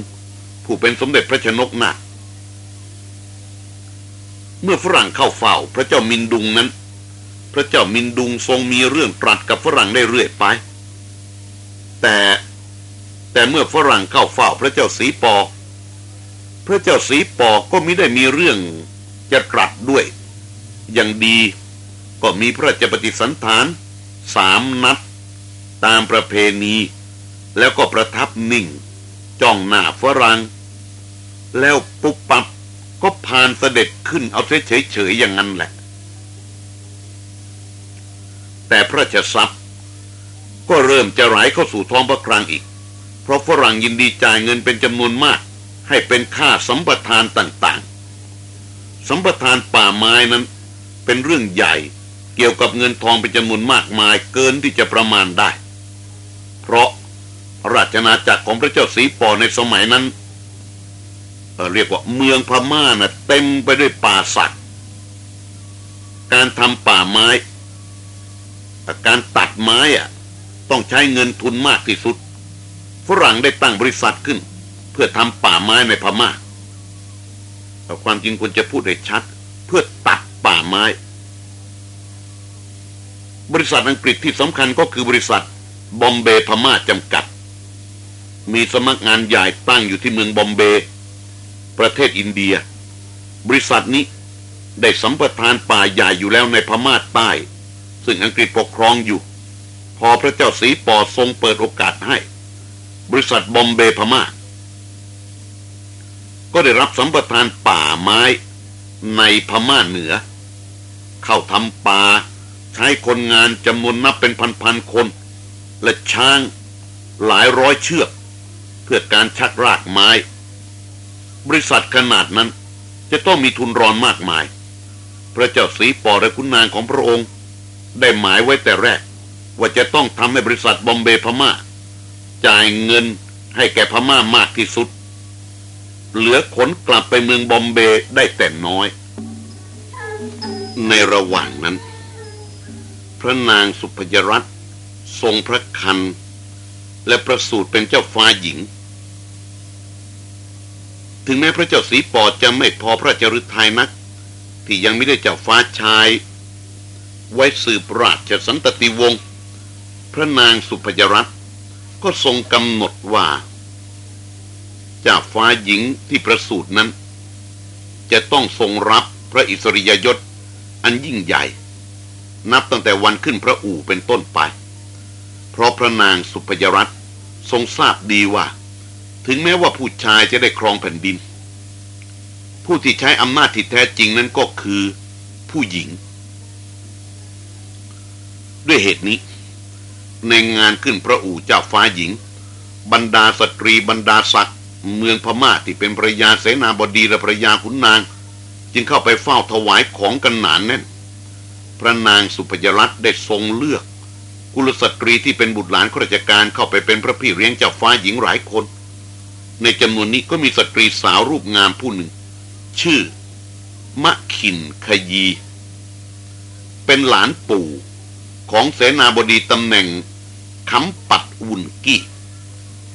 A: ผู้เป็นสมเด็จพระชนกนาเมื่อฝรั่งเข้าเฝ้าพระเจ้ามินดุงนั้น พระเจ้ามินดุงทรงมีเรื่องตรัสกับฝรั่งได้เรื่อยไป แต่ แต่เมื่อฝรั่งเข้าเฝ้าพระเจ้าสีปอ พระเจ้าสีปอก็มิได้มีเรื่องจะตรัสด้วย อย่างดีก็มีพระราชปฏิสันฐานสามนัด ตามประเพณี แล้วก็ประทับนิ่ง จ้องหน้าฝรั่งแล้วปุ๊บปับก็ผ่านเสด็จขึ้นเอาเฉยๆอย่างนั้นแหละ แต่พระเจ้าทรัพย์ก็เริ่มจะไหลเข้าสู่ท้องพระคลังอีก ราะฝรั่งยินดีจ่ายเงินเป็นจำนวนมาก ให้เป็นค่าสัมปทานต่างๆ สัมปทานป่าไม้นั้น เป็นเรื่องใหญ่เกี่ยวกับเงินทองเป็นจำนวนมากมายเกินที่จะประมาณได้ เพราะราชนาจักรของพระเจ้าสีปอในสมัยนั้นเรียกว่าเมืองพม่านะ่ะเต็มไปด้วยป่าสัตว์ การทำป่าไม้ การตัดไม้อะต้องใช้เงินทุนมากที่สุด ฝรั่งได้ตั้งบริษัทขึ้น เพื่อทำป่าไม้ในพม่าแต่ความจริงควรจะพูดให้ชัด เพื่อตัดป่าไม้ บริษัทอังกฤษที่สำคัญก็คือบริษัทบอมเบย์พม่าจำกัด มีสมัครงานใหญ่ตั้งอยู่ที่เมืองบอมเบย์ประเทศอินเดีย บริษัทนี้ได้สัมปทานป่าใหญ่อยู่แล้วในพม่าใต้ ซึ่งอังกฤษปกครองอยู่ พอพระเจ้าสีปอทรงเปิดโอกาสให้ บริษัทบอมเบย์พม่า ก็ได้รับสัมปทานป่าไม้ในพม่าเหนือ เข้าทำป่าใช้คนงานจำนวนนับเป็นพันๆคน และช้างหลายร้อยเชือก เพื่อการชักรากไม้ บริษัทขนาดนั้นจะต้องมีทุนรอนมากมาย พระเจ้าสีปอและคุณนางของพระองค์ ได้หมายไว้แต่แรก ว่าจะต้องทำให้บริษัทบอมเบย์พม่า จ่ายเงินให้แก่พม่ามากที่สุด เหลือขนกลับไปเมืองบอมเบย์ได้แต่น้อย ในระหว่างนั้น พระนางสุพยรัตน์ทรงพระคัน และประสูติเป็นเจ้าฟ้าหญิง ถึงแม้พระเจ้าสีปอดจะไม่พอพระจริทัยนัก ที่ยังไม่ได้เจ้าฟ้าชาย ไว้สืบราชสันตติวงศ์พระนางสุพยรัตน์ ก็ทรงกำหนดว่าจ้าฟ้าหญิงที่ประสูตินั้น จะต้องทรงรับพระอิสริยยศอันยิ่งใหญ่ นับตั้งแต่วันขึ้นพระอู่เป็นต้นไป เพราะพระนางสุพยรัตน์ทรงทราบดีว่า ถึงแม้ว่าผู้ชายจะได้ครองแผ่นดิน ผู้ที่ใช้อำนาจที่แท้จริงนั้นก็คือผู้หญิง ด้วยเหตุนี้ ในงานขึ้นพระอู่เจ้าฟ้าหญิง บรรดาสตรีบรรดาศักดิ์เมืองพม่าที่เป็นภรยาเสนาบดีและภรยาขุนนาง จึงเข้าไปเฝ้าถวายของกันหนานแน่น พระนางสุพยรัตน์ได้ทรงเลือก กุลสตรีที่เป็นบุตรหลานข้าราชการเข้าไปเป็นพระพี่เลี้ยงเจ้าฟ้าหญิงหลายคน ในจำนวนนี้ก็มีสตรีสาวรูปงามผู้หนึ่ง ชื่อ มะขินขยี เป็นหลานปู่ของเสนาบดีตำแหน่ง คำปัดวุนกี้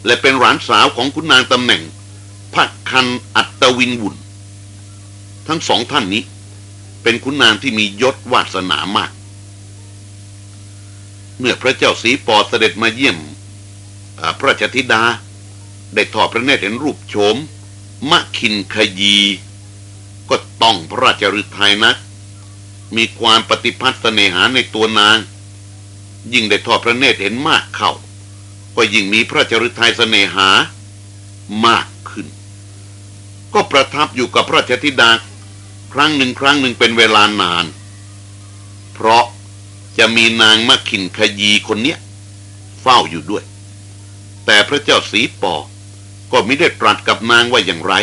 A: และเป็นหลานสาวของคุณนางตำแหน่งพักคันอัตวินวุนทั้งสองท่านนี้ เป็นคุณนางที่มียศวาสนามาก เมื่อพระเจ้าสีปอเสด็จมาเยี่ยมพระราชธิดา ได้ทอดพระเนตรเห็นรูปโฉมมะคินขยี ก็ต้องพระราชฤทัยนักมีความปฏิพัฒน์เสน่หาในตัวนาง ยิ่งได้ทอดพระเนตรเห็นมากเข้า ก็ยิ่งมีพระจราชฤทัยเสน่หามากขึ้น ก็ประทับอยู่กับพระราชธิดาครั้งหนึ่งครั้งหนึ่งเป็นเวลานาน เพราะจะมีนางมะขินขยีคนเนี้ยเฝ้าอยู่ด้วย แต่พระเจ้าสีปอก็ไม่ได้ตรัสกับนางว่าอย่างไร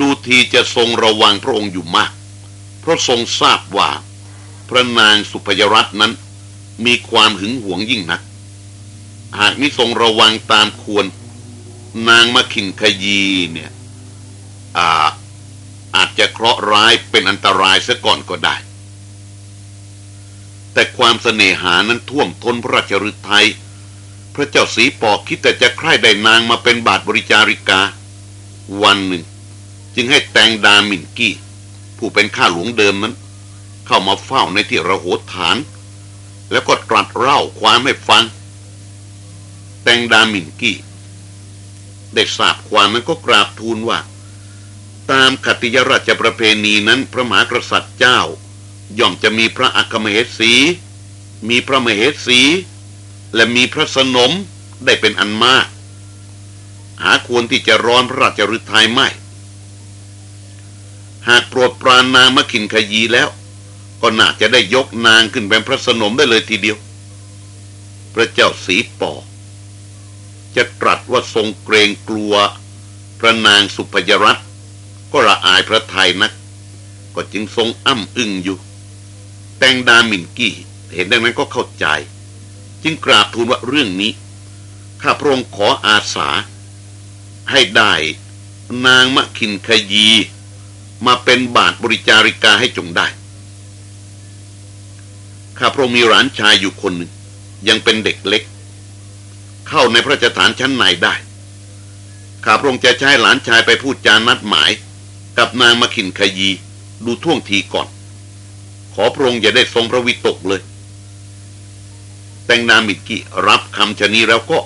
A: ดูทีจะทรงระวังพระองค์อยู่มาก เพราะทรงทราบว่า พระนางสุพยรัตน์นั้น มีความหึงหวงยิ่งนัก หากมิทรงระวังตามควร นางมะขินขยีเนี่ยอาอาจจะเคราะห์ร้ายเป็นอันตรายซะก่อนก็ได้ แต่ความเสน่หานั้นท่วมท้นพระราชฤทัยพระเจ้าสีปอกคิดแต่จะใคร่ได้นางมาเป็นบาทบริจาริกา วันหนึ่ง จึงให้แตงดามินกี้ ผู้เป็นข้าหลวงเดิมนั้น เข้ามาเฝ้าในที่ระโหฐาน แล้วก็ตรัสเล่าความให้ฟัง แตงดามินกี้ ได้ทราบความนั้นก็กราบทูลว่า ตามคติยราชประเพณีนั้นพระมหากษัตริย์เจ้า ย่อมจะมีพระอัครมเหสี มีพระมเหสี และมีพระสนมได้เป็นอันมาก หาควรที่จะร้อนพระราชฤทัยไม่ หากโปรดปรานนางมะขินขยีแล้ว ก็น่าจะได้ยกนางขึ้นเป็นพระสนมได้เลยทีเดียว พระเจ้าสีปอ จะตรัสว่าทรงเกรงกลัว พระนางสุพยรัตก็ละอายพระไทยนัก ก็จึงทรงอ้ำอึ้งอยู่ แตงดามินกี้เห็นดังนั้นก็เข้าใจ จึงกราบทูลว่าเรื่องนี้ ข้าพระองค์ขออาสา ให้ได้นางมะขินขยี มาเป็นบาทบริจาริกาให้จงได้ ข้าพระองค์มีหลานชายอยู่คนหนึ่ง ยังเป็นเด็กเล็ก เข้าในพระราชฐานชั้นในได้ ข้าพระองค์จะใช้หลานชายไปพูดจานัดหมาย กับนางมะขินขยี ดูท่วงทีก่อน ขอพระองค์อย่าได้ทรงพระวิตกเลย แตงนามิกิรับคำชนีแล้วก็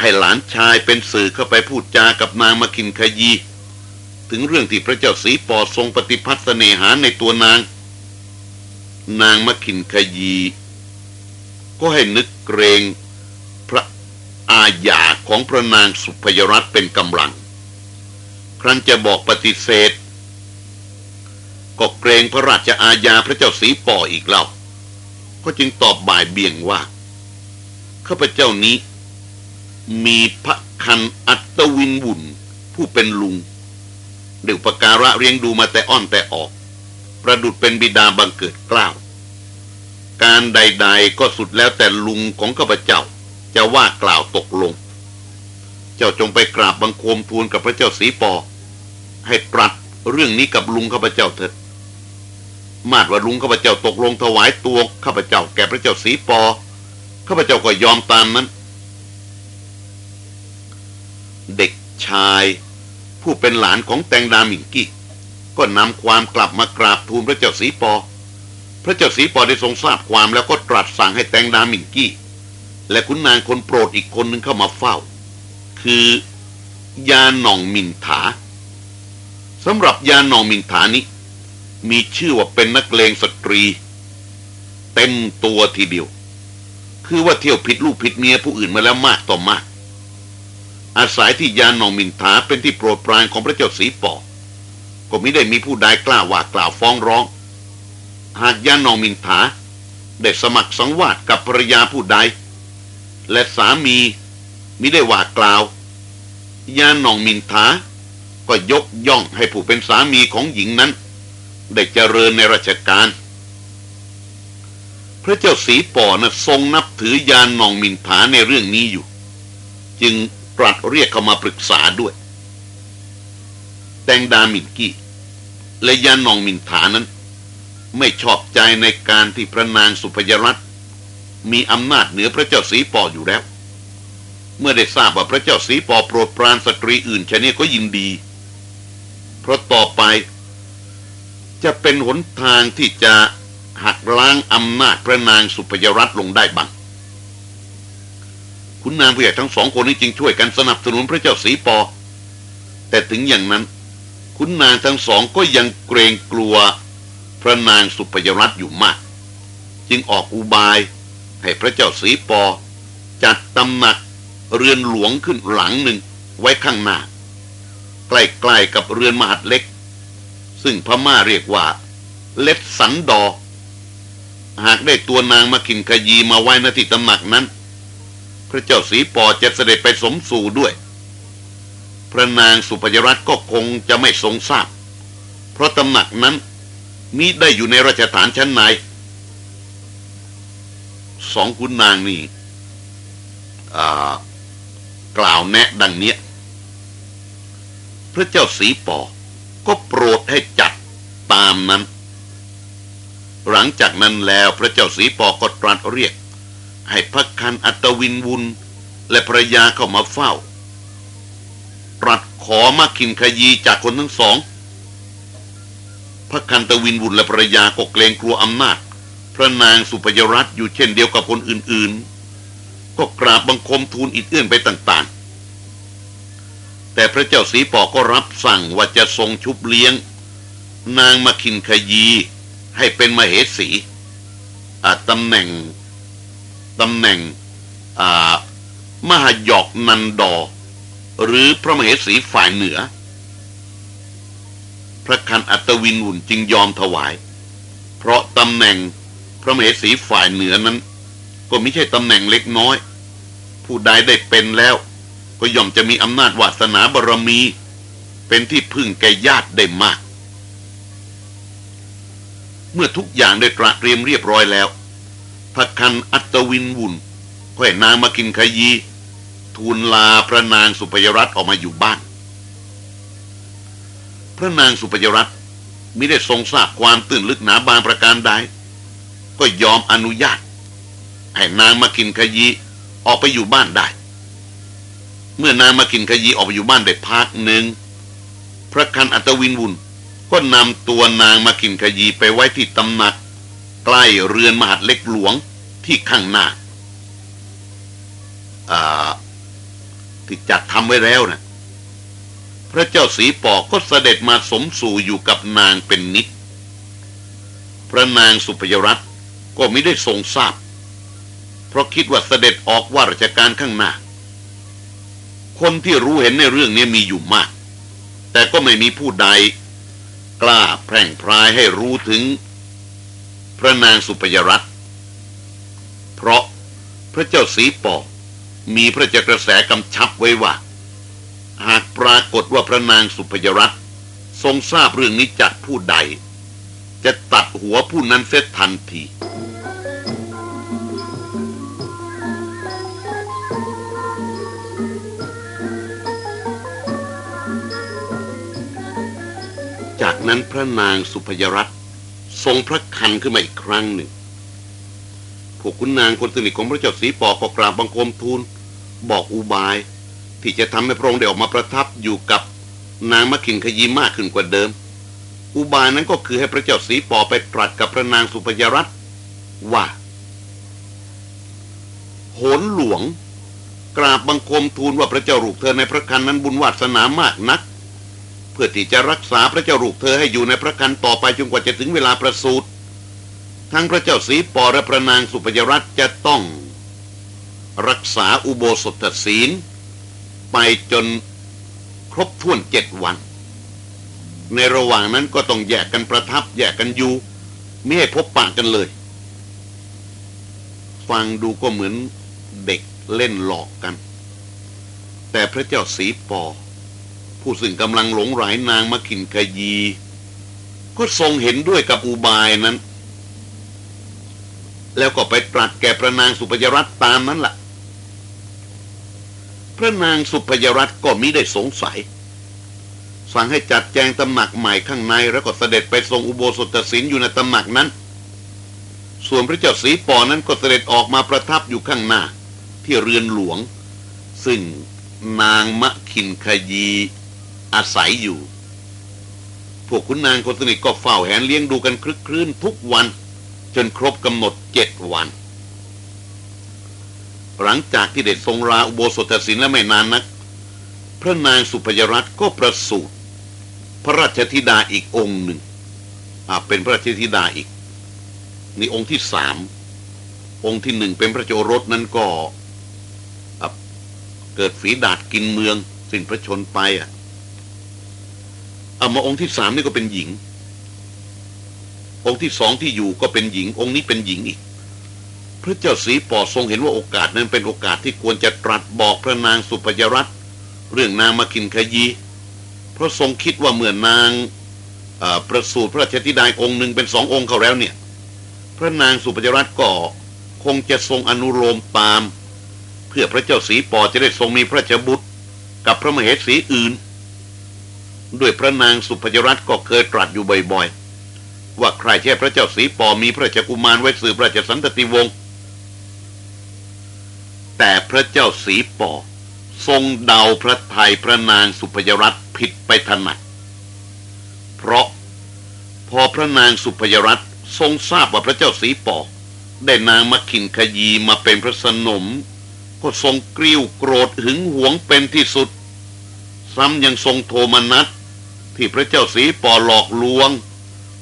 A: ให้หลานชายเป็นสื่อเข้าไปพูดจากับนางมาคินขยี ถึงเรื่องที่พระเจ้าสีปอทรงปฏิพัฒน์เสน่หาในตัวนาง นางมาคินขยี ก็ให้นึกเกรงพระอาญาของพระนางสุพยรัตเป็นกำลัง ครั้นจะบอกปฏิเสธ ก็เกรงพระราชอาญาพระเจ้าสีป่ออีกเล่า ก็จึงตอบบ่ายเบี่ยงว่าข้าพเจ้านี้มีพระคันอัตวินบุญผู้เป็นลุงเดี๋ยวประการะเรียงดูมาแต่อ้อนแต่ออก ประดุดเป็นบิดาบังเกิดกล้าว การใด ๆ ก็สุดแล้วแต่ลุงของข้าพเจ้าจะว่ากล่าวตกลง เจ้าจงไปกราบบังคมทูลกับพระเจ้าสีปอ ให้ตรัสเรื่องนี้กับลุงข้าพเจ้าเถิด มาดว่าลุงข้าพเจ้าตกลงถวายตัวข้าพเจ้าแก่พระเจ้าสีปอ ข้าพเจ้าก็ยอมตามนั้น เด็กชาย ผู้เป็นหลานของแตงดามิงกี้ ก็นำความกลับมากราบทูลพระเจ้าสีปอ พระเจ้าสีปอได้ทรงทราบความแล้วก็ตรัสสั่งให้แตงดามิงกี้ และคุณนางคนโปรดอีกคนหนึ่งเข้ามาเฝ้า คือยาหน่องมินถาสำหรับยาหน่องมินถานี้ มีชื่อว่าเป็นนักเลงสตรี เต็มตัวทีเดียว คือว่าเที่ยวผิดลูกผิดเมียผู้อื่นมาแล้วมากต่อมาก อาศัยที่ยานองมินถาเป็นที่โปรดปรานของพระเจ้าสีปอ ก็ไม่ได้มีผู้ใดกล้าว่ากล่าวฟ้องร้อง หากยานองมินถาได้สมัครสังวาสกับภรยาผู้ใด และสามีมิได้ว่ากล่าวยานองมินถาก็ยกย่องให้ผู้เป็นสามีของหญิงนั้น ได้เจริญในราชการ พระเจ้าสีป่อนะทรงนับถือยานนองมินถาในเรื่องนี้อยู่ จึงตรัสเรียกเขามาปรึกษาด้วย แตงดามินกี้ และยานนองมินถานั้น ไม่ชอบใจในการที่พระนางสุพยรัตมีอำนาจเหนือพระเจ้าสีปออยู่แล้ว เมื่อได้ทราบว่าพระเจ้าสีปอโปรดปรานสตรีอื่นชนี้ก็ยินดี เพราะต่อไป จะเป็นหนทางที่จะหักล้างอำนาจพระนางสุพยรัตลงได้บ้างคุณนางผู้ใหญ่ทั้งสองคนนี้จึงช่วยกันสนับสนุนพระเจ้าสีปอ แต่ถึงอย่างนั้น คุณนางทั้งสองก็ยังเกรงกลัว พระนางสุพยรัตน์อยู่มาก จึงออกอุบาย ให้พระเจ้าสีปอ จัดตำหนักเรือนหลวงขึ้นหลังหนึ่งไว้ข้างหน้า ใกล้ๆกับเรือนมหาดเล็ก ซึ่งพม่าเรียกว่า เล็ดสันดอ หากได้ตัวนางมาขินขยีมาไว้ณที่ตำหนักนั้น พระเจ้าสีปอจะเสด็จไปสมสู่ด้วย พระนางสุพยรัตน์ก็คงจะไม่ทรงทราบ เพราะตำหนักนั้นมิได้อยู่ในราชฐานชั้นในสองคุณนางนี่กล่าวแนะดังเนี้ย พระเจ้าสีปอก็โปรดให้จัดตามนั้น หลังจากนั้นแล้วพระเจ้าสีปอก็ตรัสเรียก ให้พระคันอัตวินวุนและภรยาเข้ามาเฝ้า ขอมาขินขยีจากคนทั้งสองพระคันตวินวุนและภรยาก็เกรงกลัวอำนาจ พระนางสุพยรัตอยู่เช่นเดียวกับคนอื่นๆ ก็กราบบังคมทูลอิดเอื้อนไปต่างๆ แต่พระเจ้าสีปอก็รับสั่งว่าจะทรงชุบเลี้ยง นางมาขินขยีให้เป็นมเหสีตำแหน่งตำแหน่งมหายอกนันดอ หรือพระมเหสีฝ่ายเหนือ พระคันอัตวินหุ่นจึงยอมถวาย เพราะตำแหน่งพระมเหสีฝ่ายเหนือนั้น ก็ไม่ใช่ตำแหน่งเล็กน้อย ผู้ใดได้เป็นแล้ว ก็ย่อมจะมีอำนาจวาสนาบารมี เป็นที่พึ่งแก่ญาติได้มาก เมื่อทุกอย่างได้ตระเตรียมเรียบร้อยแล้วพระคันอัตวินวุ่นก็ให้นางมากินขยี ทูลลาพระนางสุปยรัตออกมาอยู่บ้าน พระนางสุปยรัตมิได้ทรงทราบความตื่นลึกหนาบางประการใดก็ยอมอนุญาต ให้นางมากินขยีออกไปอยู่บ้านได้ เมื่อนางมากินขยีออกไปอยู่บ้านได้พักหนึ่งพระคันอัตวินวุ่นก็นำตัวนางมากินขยีไปไว้ที่ตำหนัก ใกล้เรือนมหาดเล็กหลวงที่ข้างหน้า ที่จัดทำไว้แล้วนะพระเจ้าสีปอกก็เสด็จมาสมสู่อยู่กับนางเป็นนิด พระนางสุพยรัตน์ก็ไม่ได้ทรงทราบ เพราะคิดว่าเสด็จออกว่าราชการข้างหน้า คนที่รู้เห็นในเรื่องนี้มีอยู่มาก แต่ก็ไม่มีผู้ใด กล้าแพร่งพรายให้รู้ถึง พระนางสุพยรัตน์เพราะพระเจ้าสีปอก มีพระเจ้ากระแสกำชับไว้ว่า หากปรากฏว่าพระนางสุพยรัตน์ทรงทราบเรื่องนี้จากผู้ใด จะตัดหัวผู้นั้นเสียทันทีจากนั้นพระนางสุพยรัตน์ทรงพระคันขึ้นมาอีกครั้งหนึ่ง พวกคุณนางคนสนิทของพระเจ้าสีปอก็กราบบังคมทูล บอกอุบาย ที่จะทำให้พระองค์ได้ออกมาประทับอยู่กับนางมะขินขยีมากขึ้นกว่าเดิม อุบายนั้นก็คือให้พระเจ้าสีปอไปตรัสกับพระนางสุพยรัตน์ว่าโหนหลวง กราบบังคมทูลว่าพระเจ้าลูกเธอในพระคันนั้นบุญวาสนามากนัก เพื่อที่จะรักษาพระเจ้าลูกเธอให้อยู่ในพระกันต่อไปจนกว่าจะถึงเวลาประสูติทั้งพระเจ้าสีปอและพระนางสุปยรัตจะต้อง รักษาอุโบสถศีล ไปจนครบถ้วนเจ็ดวัน ในระหว่างนั้นก็ต้องแยกกันประทับแยกกันอยู่ไม่ให้พบปะกันเลย ฟังดูก็เหมือนเด็กเล่นหลอกกัน แต่พระเจ้าสีปอ ผู้ซึ่งกำลังหลงหลนางมาขินขยี ก็ทรงเห็นด้วยกับอุบายนั้น แล้วก็ไปตรัสแก่พระนางสุพยรัตตามนั้นละ่ะ พระนางสุพยรัตก็มิได้สงสัย สั่งให้จัดแจงตำหนักใหม่ข้างในแล้วก็เสด็จไปทรงอุโบสถศีลอยู่ในตำหนักนั้น ส่วนพระเจ้าสีปอนั้นก็เสด็จออกมาประทับอยู่ข้างหน้า ที่เรือนหลวง ซึ่งนางมะขินขยีอาศัยอยู่ พวกคุณนางคนสนิทก็เฝ้าแหนเลี้ยงดูกันคลึกคลื้นทุกวัน จนครบกำหนดเจ็ดวัน หลังจากที่เด็ดทรงราอุโบสถศิลและไม่นานนัก พระนางสุพยรัตน์ก็ประสูติพระราชธิดาอีกองค์หนึ่งอ่าเป็นพระราชธิดาอีก นี่องค์ที่สามองค์ที่หนึ่งเป็นพระโจรสนั้นก็เกิดฝีดาดกินเมืองสิ้นพระชนไปอะเอามาองค์ที่สามนี่ก็เป็นหญิง องค์ที่สองที่อยู่ก็เป็นหญิง องค์นี้เป็นหญิงอีก พระเจ้าสีปอทรงเห็นว่าโอกาสนั้นเป็นโอกาสที่ควรจะตรัสบอกพระนางสุปยรัตเรื่องนางมากินขยี เพราะทรงคิดว่าเมื่อนางประสูติพระราชธิดาองค์หนึ่งเป็นสององค์เขาแล้วเนี่ย พระนางสุปยรัตก็คงจะทรงอนุโลมตาม เพื่อพระเจ้าสีปอจะได้ทรงมีพระเจ้าบุตรกับพระมเหสีอื่น ด้วยพระนางสุพยรัตน์ก็เคยตรัสอยู่บ่อยๆ ว่าใครแช่พระเจ้าสีปอมีพระเจ้ากุมารไว้สืบราชสันตติวงศ์ แต่พระเจ้าสีปอทรงเดาพระไทยพระนางสุพยรัตน์ผิดไปถนัด เพราะพอพระนางสุพยรัตน์ทรงทราบว่าพระเจ้าสีปอได้นางมาขินขยีมาเป็นพระสนม ก็ทรงกริ้วโกรธหึงหวงเป็นที่สุด ซ้ำยังทรงโทมนัสที่พระเจ้าสีปอหลอกลวง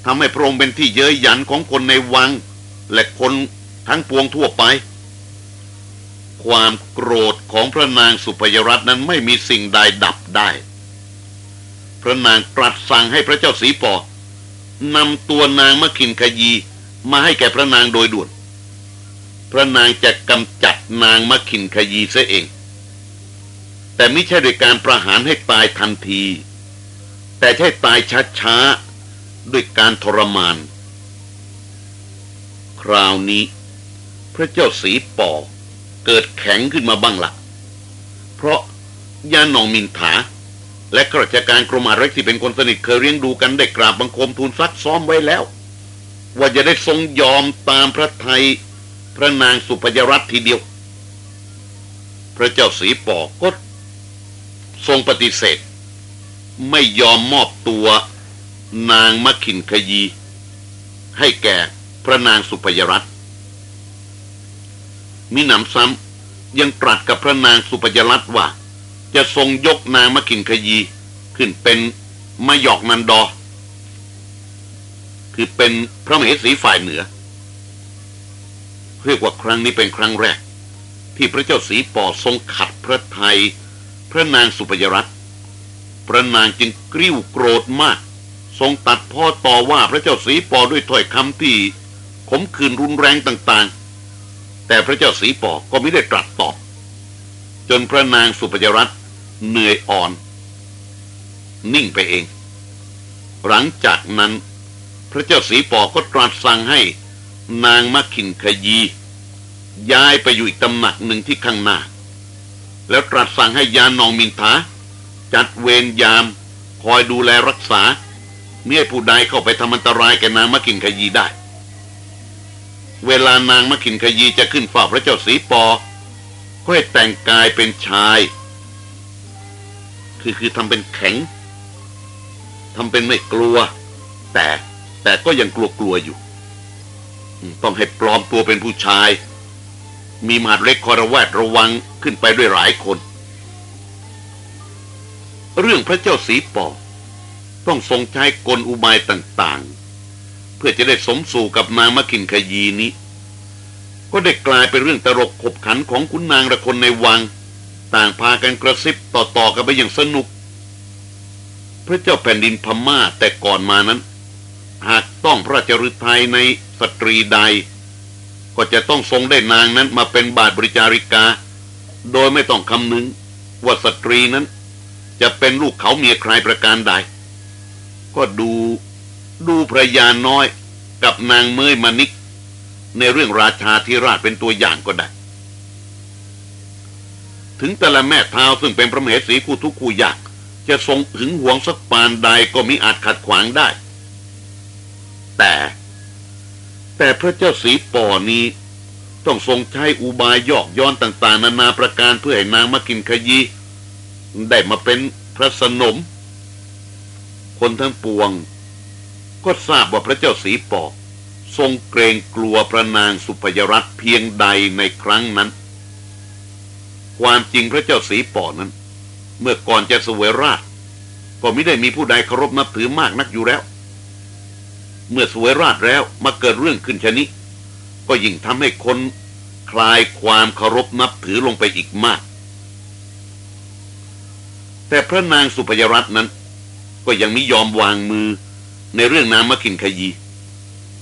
A: ทำให้พระองค์เป็นที่เย้ยหยันของคนในวัง และคนทั้งปวงทั่วไป ความโกรธของพระนางสุพยรัตน์นั้นไม่มีสิ่งใดดับได้ พระนางตรัสสั่งให้พระเจ้าสีปอนำตัวนางมะขินขยีมาให้แก่พระนางโดยด่วน พระนางจะกำจัดนางมะขินขยีเสียเอง แต่ไม่ใช่โดยการประหารให้ตายทันที แต่ใช่ตายช้าๆด้วยการทรมาน คราวนี้ พระเจ้าสีปอ เกิดแข็งขึ้นมาบ้างละ่ะ เพราะยานองมินถา และข้าราชการกรมอารักษ์ที่เป็นคนสนิทเคยเลี้ยงดูกันได้กราบบังคมทูลซักซ้อมไว้แล้ว ว่าจะได้ทรงยอมตามพระไทยพระนางสุพยรัตทีเดียว พระเจ้าสีปอก็ทรงปฏิเสธ ไม่ยอมมอบตัวนางมะขินขยี ให้แก่พระนางสุพยรัต มีหนำซ้ำยังตรัสกับพระนางสุพยรัตว่า จะทรงยกนางมะขินขยี ขึ้นเป็นมะหยอกนันดอ คือเป็นพระมเหสีฝ่ายเหนือ เรียกว่าครั้งนี้เป็นครั้งแรก ที่พระเจ้าสีปอทรงขัดพระไทย พระนางสุปยรัตพระนางจึงกริ้วโกรธมาก ทรงตัดพ่อต่อว่าพระเจ้าสีปอด้วยถ้อยคำที่ขมขื่นรุนแรงต่างๆ แต่พระเจ้าสีปอก็ไม่ได้ตรัสตอบ จนพระนางสุปยรัตเหนื่อยอ่อน นิ่งไปเอง หลังจากนั้น พระเจ้าสีปอก็ตรัสสั่งให้นางมักขินขยี ย้ายไปอยู่อีกตำหนักหนึ่งที่ข้างหน้า แล้วตรัสสั่งให้ยานองมินทาจัดเวรยาม คอยดูแลรักษาเมื่อผู้ใดเข้าไปทำอันตรายแก่นางมักขินขยีได้ เวลานางมักขินขยีจะขึ้นฝ่าพระเจ้าสีปอก็ให้แต่งกายเป็นชาย คือคือทำเป็นแข็งทำเป็นไม่กลัว แต่แต่ก็ยังกลัวกลัวอยู่ ต้องให้ปลอมตัวเป็นผู้ชาย มีมหาดเล็กคอยระแวดระวังขึ้นไปด้วยหลายคน เรื่องพระเจ้าสีปอต้องทรงใช้กลอุบายต่าง พื่อจะได้สมสู่กับนางมกินขยีนี้ ก็ได้กลายเป็นเรื่องตลกขบขันของคุณนางละคนในวัง ต่างพากันกระซิบต่อๆกันไปอย่างสนุก พระเจ้าแผ่นดินพม่าแต่ก่อนมานั้น หากต้องพระราชฤทัยในสตรีใด ก็จะต้องทรงได้นางนั้นมาเป็นบาทบริจาริกา โดยไม่ต้องคำนึงว่าสตรีนั้น จะเป็นลูกเขาเมียใครประการใด ก็ดู ดูพระยาน้อยกับนางเมยมานิก ในเรื่องราชาธิราชเป็นตัวอย่างก็ได้ ถึงแต่ละแม่เท้าซึ่งเป็นพระมเหสีคู่ทุกคู่อยาก จะทรงถึงห่วงสักปานใดก็มีอาจขัดขวางได้ แต่ แต่พระเจ้าสีปอนี้ต้องทรงใช้อุบายยอกย้อนต่าง ๆ นานาประการเพื่อให้นางมากินขยีได้มาเป็นพระสนม คนทั้งปวง ก็ทราบว่าพระเจ้าสีปอทรงเกรงกลัวพระนางสุพยรัตเพียงใดในครั้งนั้น ความจริงพระเจ้าสีป่อนั้น เมื่อก่อนจะสวยราช ก็ไม่ได้มีผู้ใดเคารพนับถือมากนักอยู่แล้ว เมื่อสวยราชแล้วมาเกิดเรื่องขึ้นชนิดก็ยิ่งทำให้คนคลายความเคารพนับถือลงไปอีกมาก แต่พระนางสุพยรัตน์นั้น ก็ยังไม่ยอมวางมือ ในเรื่องนางมกินขยี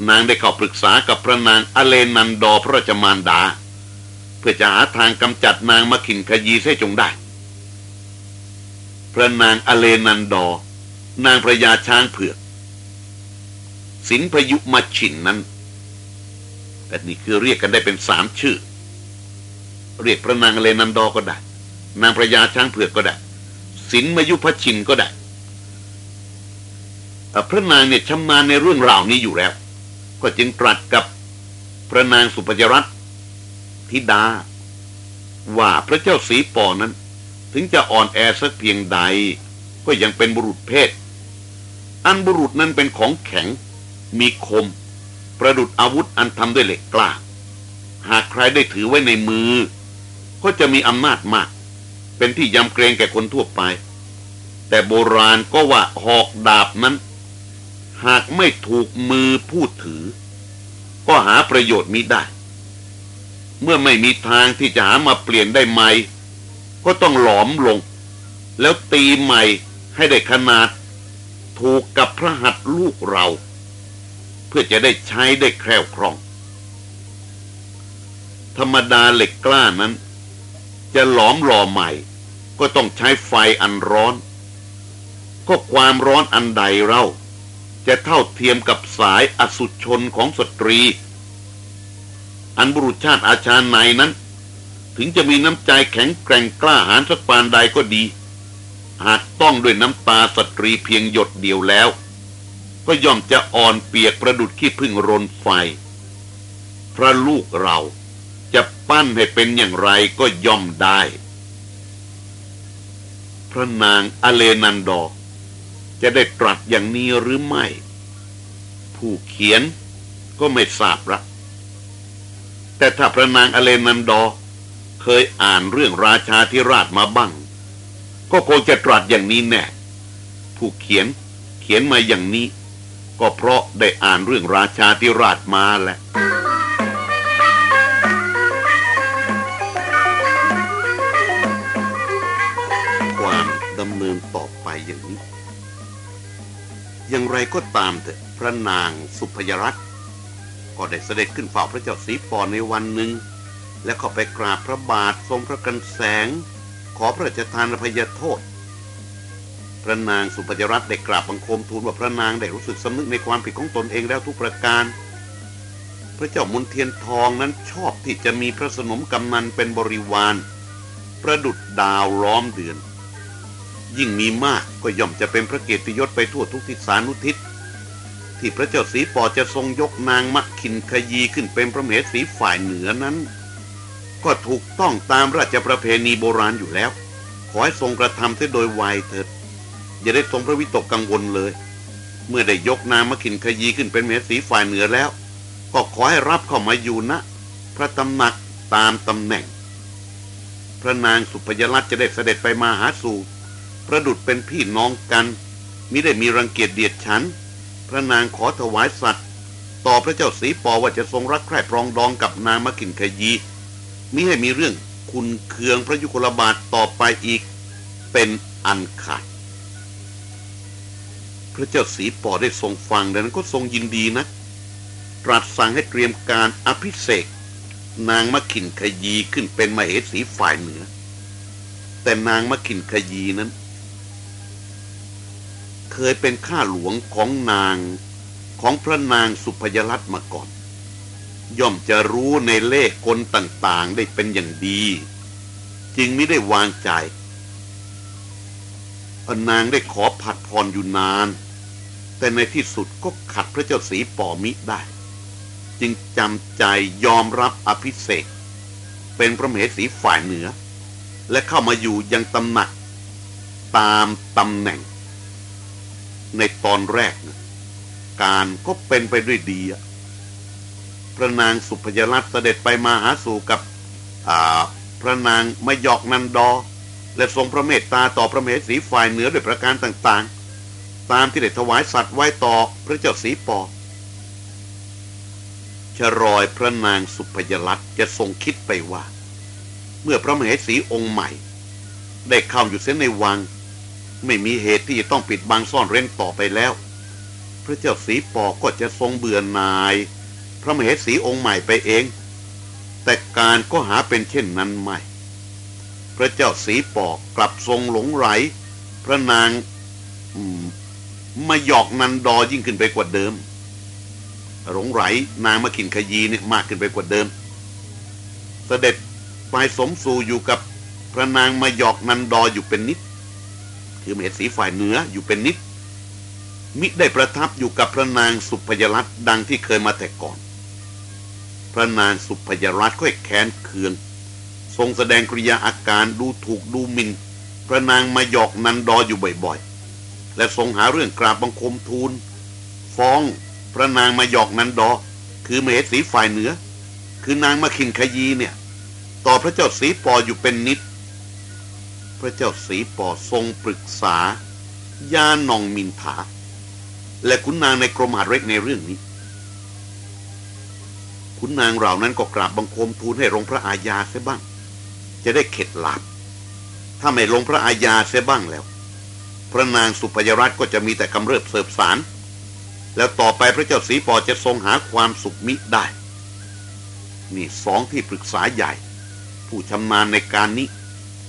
A: นางได้เข้าปรึกษากับพระนางอเลนันดอพระราชมารดา เพื่อจะหาทางกำจัดนางมกินขยีเสียจงได้ พระนางอเลนันดอ นางพระยาช้างเผือก สินพยุมาชินนั้น แต่นี่คือเรียกกันได้เป็นสามชื่อ เรียกพระนางอเลนันดอก็ได้ นางพระยาช้างเผือกก็ได้ สินมยุพชินก็ได้ พระนางเนี่ยชำนาญในเรื่องราวนี้อยู่แล้ว ก็จึงตรัสกับพระนางสุปจรัตธิดา ว่าพระเจ้าสีปอนั้น ถึงจะอ่อนแอสักเพียงใด ก็ยังเป็นบุรุษเพศ อันบุรุษนั้นเป็นของแข็ง มีคม ประดุดอาวุธอันทำด้วยเหล็กกล้า หากใครได้ถือไว้ในมือ ก็จะมีอำนาจมาก เป็นที่ยำเกรงแก่คนทั่วไป แต่โบราณก็ว่าหอกดาบนั้น หากไม่ถูกมือผู้ถือ ก็หาประโยชน์มิได้ เมื่อไม่มีทางที่จะหามาเปลี่ยนได้ใหม่ ก็ต้องหลอมลง แล้วตีใหม่ให้ได้ขนาด ถูกกับพระหัตถ์ลูกเรา เพื่อจะได้ใช้ได้แคล่วคล่อง ธรรมดาเหล็กกล้านั้น จะหลอมหล่อใหม่ ก็ต้องใช้ไฟอันร้อน ก็ความร้อนอันใดเรา จะเท่าเทียมกับสายอสุชนของสตรี อันบุรุษชาติอาชาในนั้น ถึงจะมีน้ำใจแข็งแกร่งกล้าหาญสักปานใดก็ดี หากต้องด้วยน้ำตาสตรีเพียงหยดเดียวแล้ว ก็ย่อมจะอ่อนเปียกประดุดขี้พึ่งรนไฟ พระลูกเราจะปั้นให้เป็นอย่างไรก็ย่อมได้ พระนางอเลนันดอ จะได้ตรัสอย่างนี้หรือไม่ ผู้เขียนก็ไม่ทราบละแต่ถ้าพระนางอเลนันดอ เคยอ่านเรื่องราชาธิราชมาบ้าง ก็คงจะตรัสอย่างนี้แน่ ผู้เขียนเขียนมาอย่างนี้ ก็เพราะได้อ่านเรื่องราชาธิราชมาแหละความดำเนินต่อไปอย่างนี้ อย่างไรก็ตามเถอะพระนางสุพยรัตน์ก็ได้เสด็จขึ้นเฝ้าพระเจ้าสีปอในวันหนึ่ง และเข้าไปกราบพระบาททรงพระกันแสง ขอพระราชทานอภัยโทษ พระนางสุพยรัตน์ได้กราบบังคมทูลว่าพระนางได้รู้สึกสำนึกในความผิดของตนเองแล้วทุกประการ พระเจ้ามนเทียนทองนั้นชอบที่จะมีพระสนมกำนันเป็นบริวาร ประดุดดาวล้อมเดือน ยิ่งมีมากก็ย่อมจะเป็นพระเกียรติยศไปทั่วทุกทิศสานุทิศ ที่พระเจ้าสีปอจะทรงยกนางมักขินขยีขึ้นเป็นพระมเหสีฝ่ายเหนือนั้น ก็ถูกต้องตามราชประเพณีโบราณอยู่แล้ว ขอให้ทรงกระทำเสียโดยไวเถิดอย่าได้ทรงพระวิตกกังวลเลย เมื่อได้ยกนางมักขินขยีขึ้นเป็นมเหสีฝ่ายเหนือแล้ว ก็ขอให้รับเข้ามาอยู่นะพระตำหนักตามตำแหน่ง พระนางสุพยรัตจะได้เสด็จไปมาหาสู่ ประดุดเป็นพี่น้องกันมิได้มีรังเกียจเดียดฉัน พระนางขอถวายสัตว์ ต่อพระเจ้าสีปอว่าจะทรงรักใคร่ปรองดองกับนางมกินขยีมิให้มีเรื่องคุณเคืองพระยุคลบาทต่อไปอีกเป็นอันขาดพระเจ้าสีปอได้ทรงฟังดังนั้นก็ทรงยินดีนะ ตรัสสั่งให้เตรียมการอภิเษกนางมกินขยีขึ้นเป็นมเหสีฝ่ายเหนือ แต่นางมกินขยีนั้น เคยเป็นข้าหลวงของนางของพระนางสุพยรัตน์มาก่อน ย่อมจะรู้ในเลขคนต่างๆได้เป็นอย่างดี จึงไม่ได้วางใจนางได้ขอผัดพรอยู่นาน แต่ในที่สุดก็ขัดพระเจ้าสีปอมิได้ จึงจำใจยอมรับอภิเษกเป็นพระมเหสีฝ่ายเหนือ และเข้ามาอยู่ยังตำหนักตามตำแหน่ง ในตอนแรกนะการก็เป็นไปด้วยดีพระนางสุพยรัตน์เสด็จไปมาหาสู่กับพระนางมาหยอกนันดอ และทรงพระเมตตาต่อพระมเหสีฝ่ายเหนือด้วยประการต่างๆ ตามที่ได้ถวายสัตว์ไว้ต่อพระเจ้าสีปอชรอยพระนางสุพยรัตจะทรงคิดไปว่า เมื่อพระมเหสีองค์ใหม่ ได้เข้าอยู่เส้นในวัง ไม่มีเหตุที่จะต้องปิดบังซ่อนเร้นต่อไปแล้ว พระเจ้าสีปอก็จะทรงเบื่อนาย พระมเหสีองค์ใหม่ไปเอง แต่การก็หาเป็นเช่นนั้นไม่ พระเจ้าสีปอกลับทรงหลงไหลพระนางมาหยอกนันดอยิ่งขึ้นไปกว่าเดิม หลงไหลนางมาขินขยีเนี่ยมากขึ้นไปกว่าเดิม เสด็จไปสมสู่อยู่กับพระนางมาหยอกนันดออยู่เป็นนิด คือมเหสีฝ่ายเหนืออยู่เป็นนิด มิได้ประทับอยู่กับพระนางสุพยรัตดังที่เคยมาแต่ก่อน พระนางสุพยรัตก็แค้นเคือง ทรงแสดงกริยาอาการดูถูกดูหมิน่นพระนางมาหยอกนันดออยู่บ่อยๆ และทรงหาเรื่องกราบบังคมทูล ฟ้องพระนางมาหยอกนันดอ คือมเหสีฝ่ายเหนือ คือนางมาขินขยีเนี่ย ต่อพระเจ้าสีปออยู่เป็นนิด พระเจ้าสีปอทรงปรึกษาญานองมินถาและขุนนางในกรมหาดเล็กในเรื่องนี้ขุนนางเหล่านั้นก็กราบบังคมทูลให้ลงพระอาญาเสียบ้าง จะได้เข็ดหลาบถ้าไม่ลงพระอาญาเสียบ้างแล้ว พระนางสุพยรัตก็จะมีแต่กำเริบเสบสาร แล้วต่อไปพระเจ้าสีปอจะทรงหาความสุขมิได้ นี่สองที่ปรึกษาใหญ่ ผู้ชำนาญในการนี้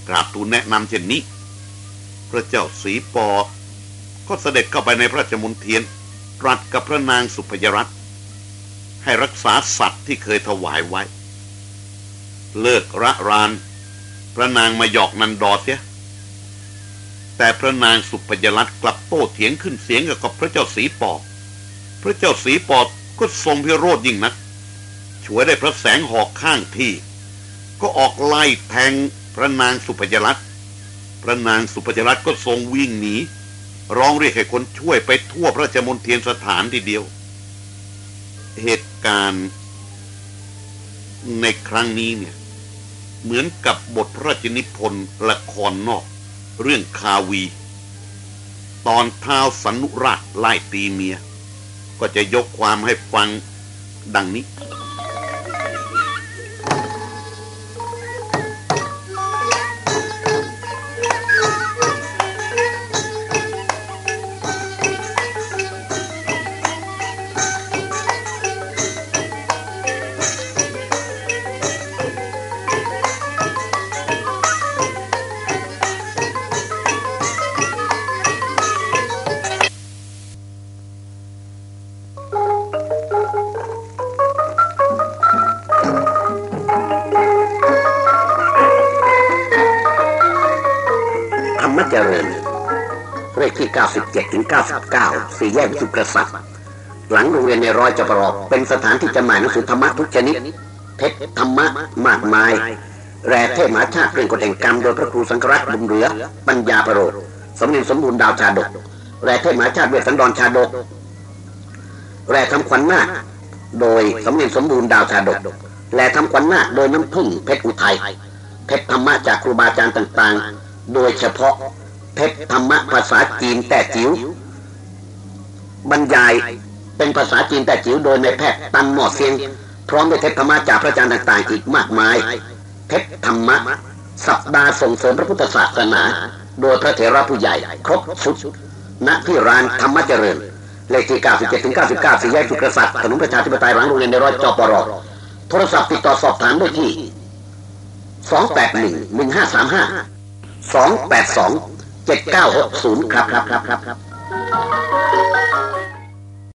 A: กราบทูลแนะนำเช่นนี้ พระเจ้าสีปอ ก็เสด็จเข้าไปในพระราชมณฑียนตรัสกับพระนางสุพยรัตให้รักษาสัตว์ที่เคยถวายไว้ เลิกระราน พระนางมาหยอกนันดอเสียแต่พระนางสุพยรัตกลับโต้เถียงขึ้นเสียงกับพระเจ้าสีปอ พระเจ้าสีปอก็ทรงพิโรธยิ่งนัก ช่วยได้พระแสงหอกข้างที่ ก็ออกไล่แทง พระนางสุพจรัตพระนางสุพจรัตก็ทรงวิ่งหนี ร้องเรียกให้คนช่วยไปทั่วพระเจ้ามนเทียนสถานทีเดียว เหตุการณ์ในครั้งนี้เนี่ย เหมือนกับบทพระราชนิพนธ์ละครนอก เรื่องคาวี ตอนเท้าสันุราชไล่ตีเมีย ก็จะยกความให้ฟังดังนี้
B: สี่แยกสุกระสับหลังโรงเรียนในร้อยจปรอกเป็นสถานที่จำหน่ายหนังสือธรรมะทุกชนิดเทศธรรมะมากมาย แร่เทพมหาชาติเรื่องกฎแห่งกรรมโดยพระครูสังกรัตบุญเหลือปัญญาประโรดสมเด็จสมบูรณ์ดาวชาดก แร่เทพมหาชาติเวทสันดรชาดก แร่ทำขวัญนาคโดยสมเด็จสมบูรณ์ดาวชาดก แร่ทำขวัญนาคโดยน้ำพึ่งเพชรอุทัยเพชรธรรมะจากครูบาอาจารย์ต่างๆ โดยเฉพาะเพชรธรรมะภาษาจีนแต่จิ๋ว บรรยายเป็นภาษาจีนแต่จิ๋วโดยในแพทย์ตันหมอเซียง พร้อมด้วยเทพธรรมะจากพระอาจารย์ต่างๆ อีกมากมาย เทพธรรมะ สัปดาห์ส่งเสริมพระพุทธศาสนา โดยพระเถระผู้ใหญ่ครบชุดณที่ร้านธรรมเจริญ เลขที่ 97ถึง99สี่แยกสุกษัตริย์ถนนประชาธิปไตยหลังโรงเรียนในร้อยจอปรโทรศัพท์ติดต่อสอบถามได้ที่ 281 1535 282 7960 ครับครับครับครับ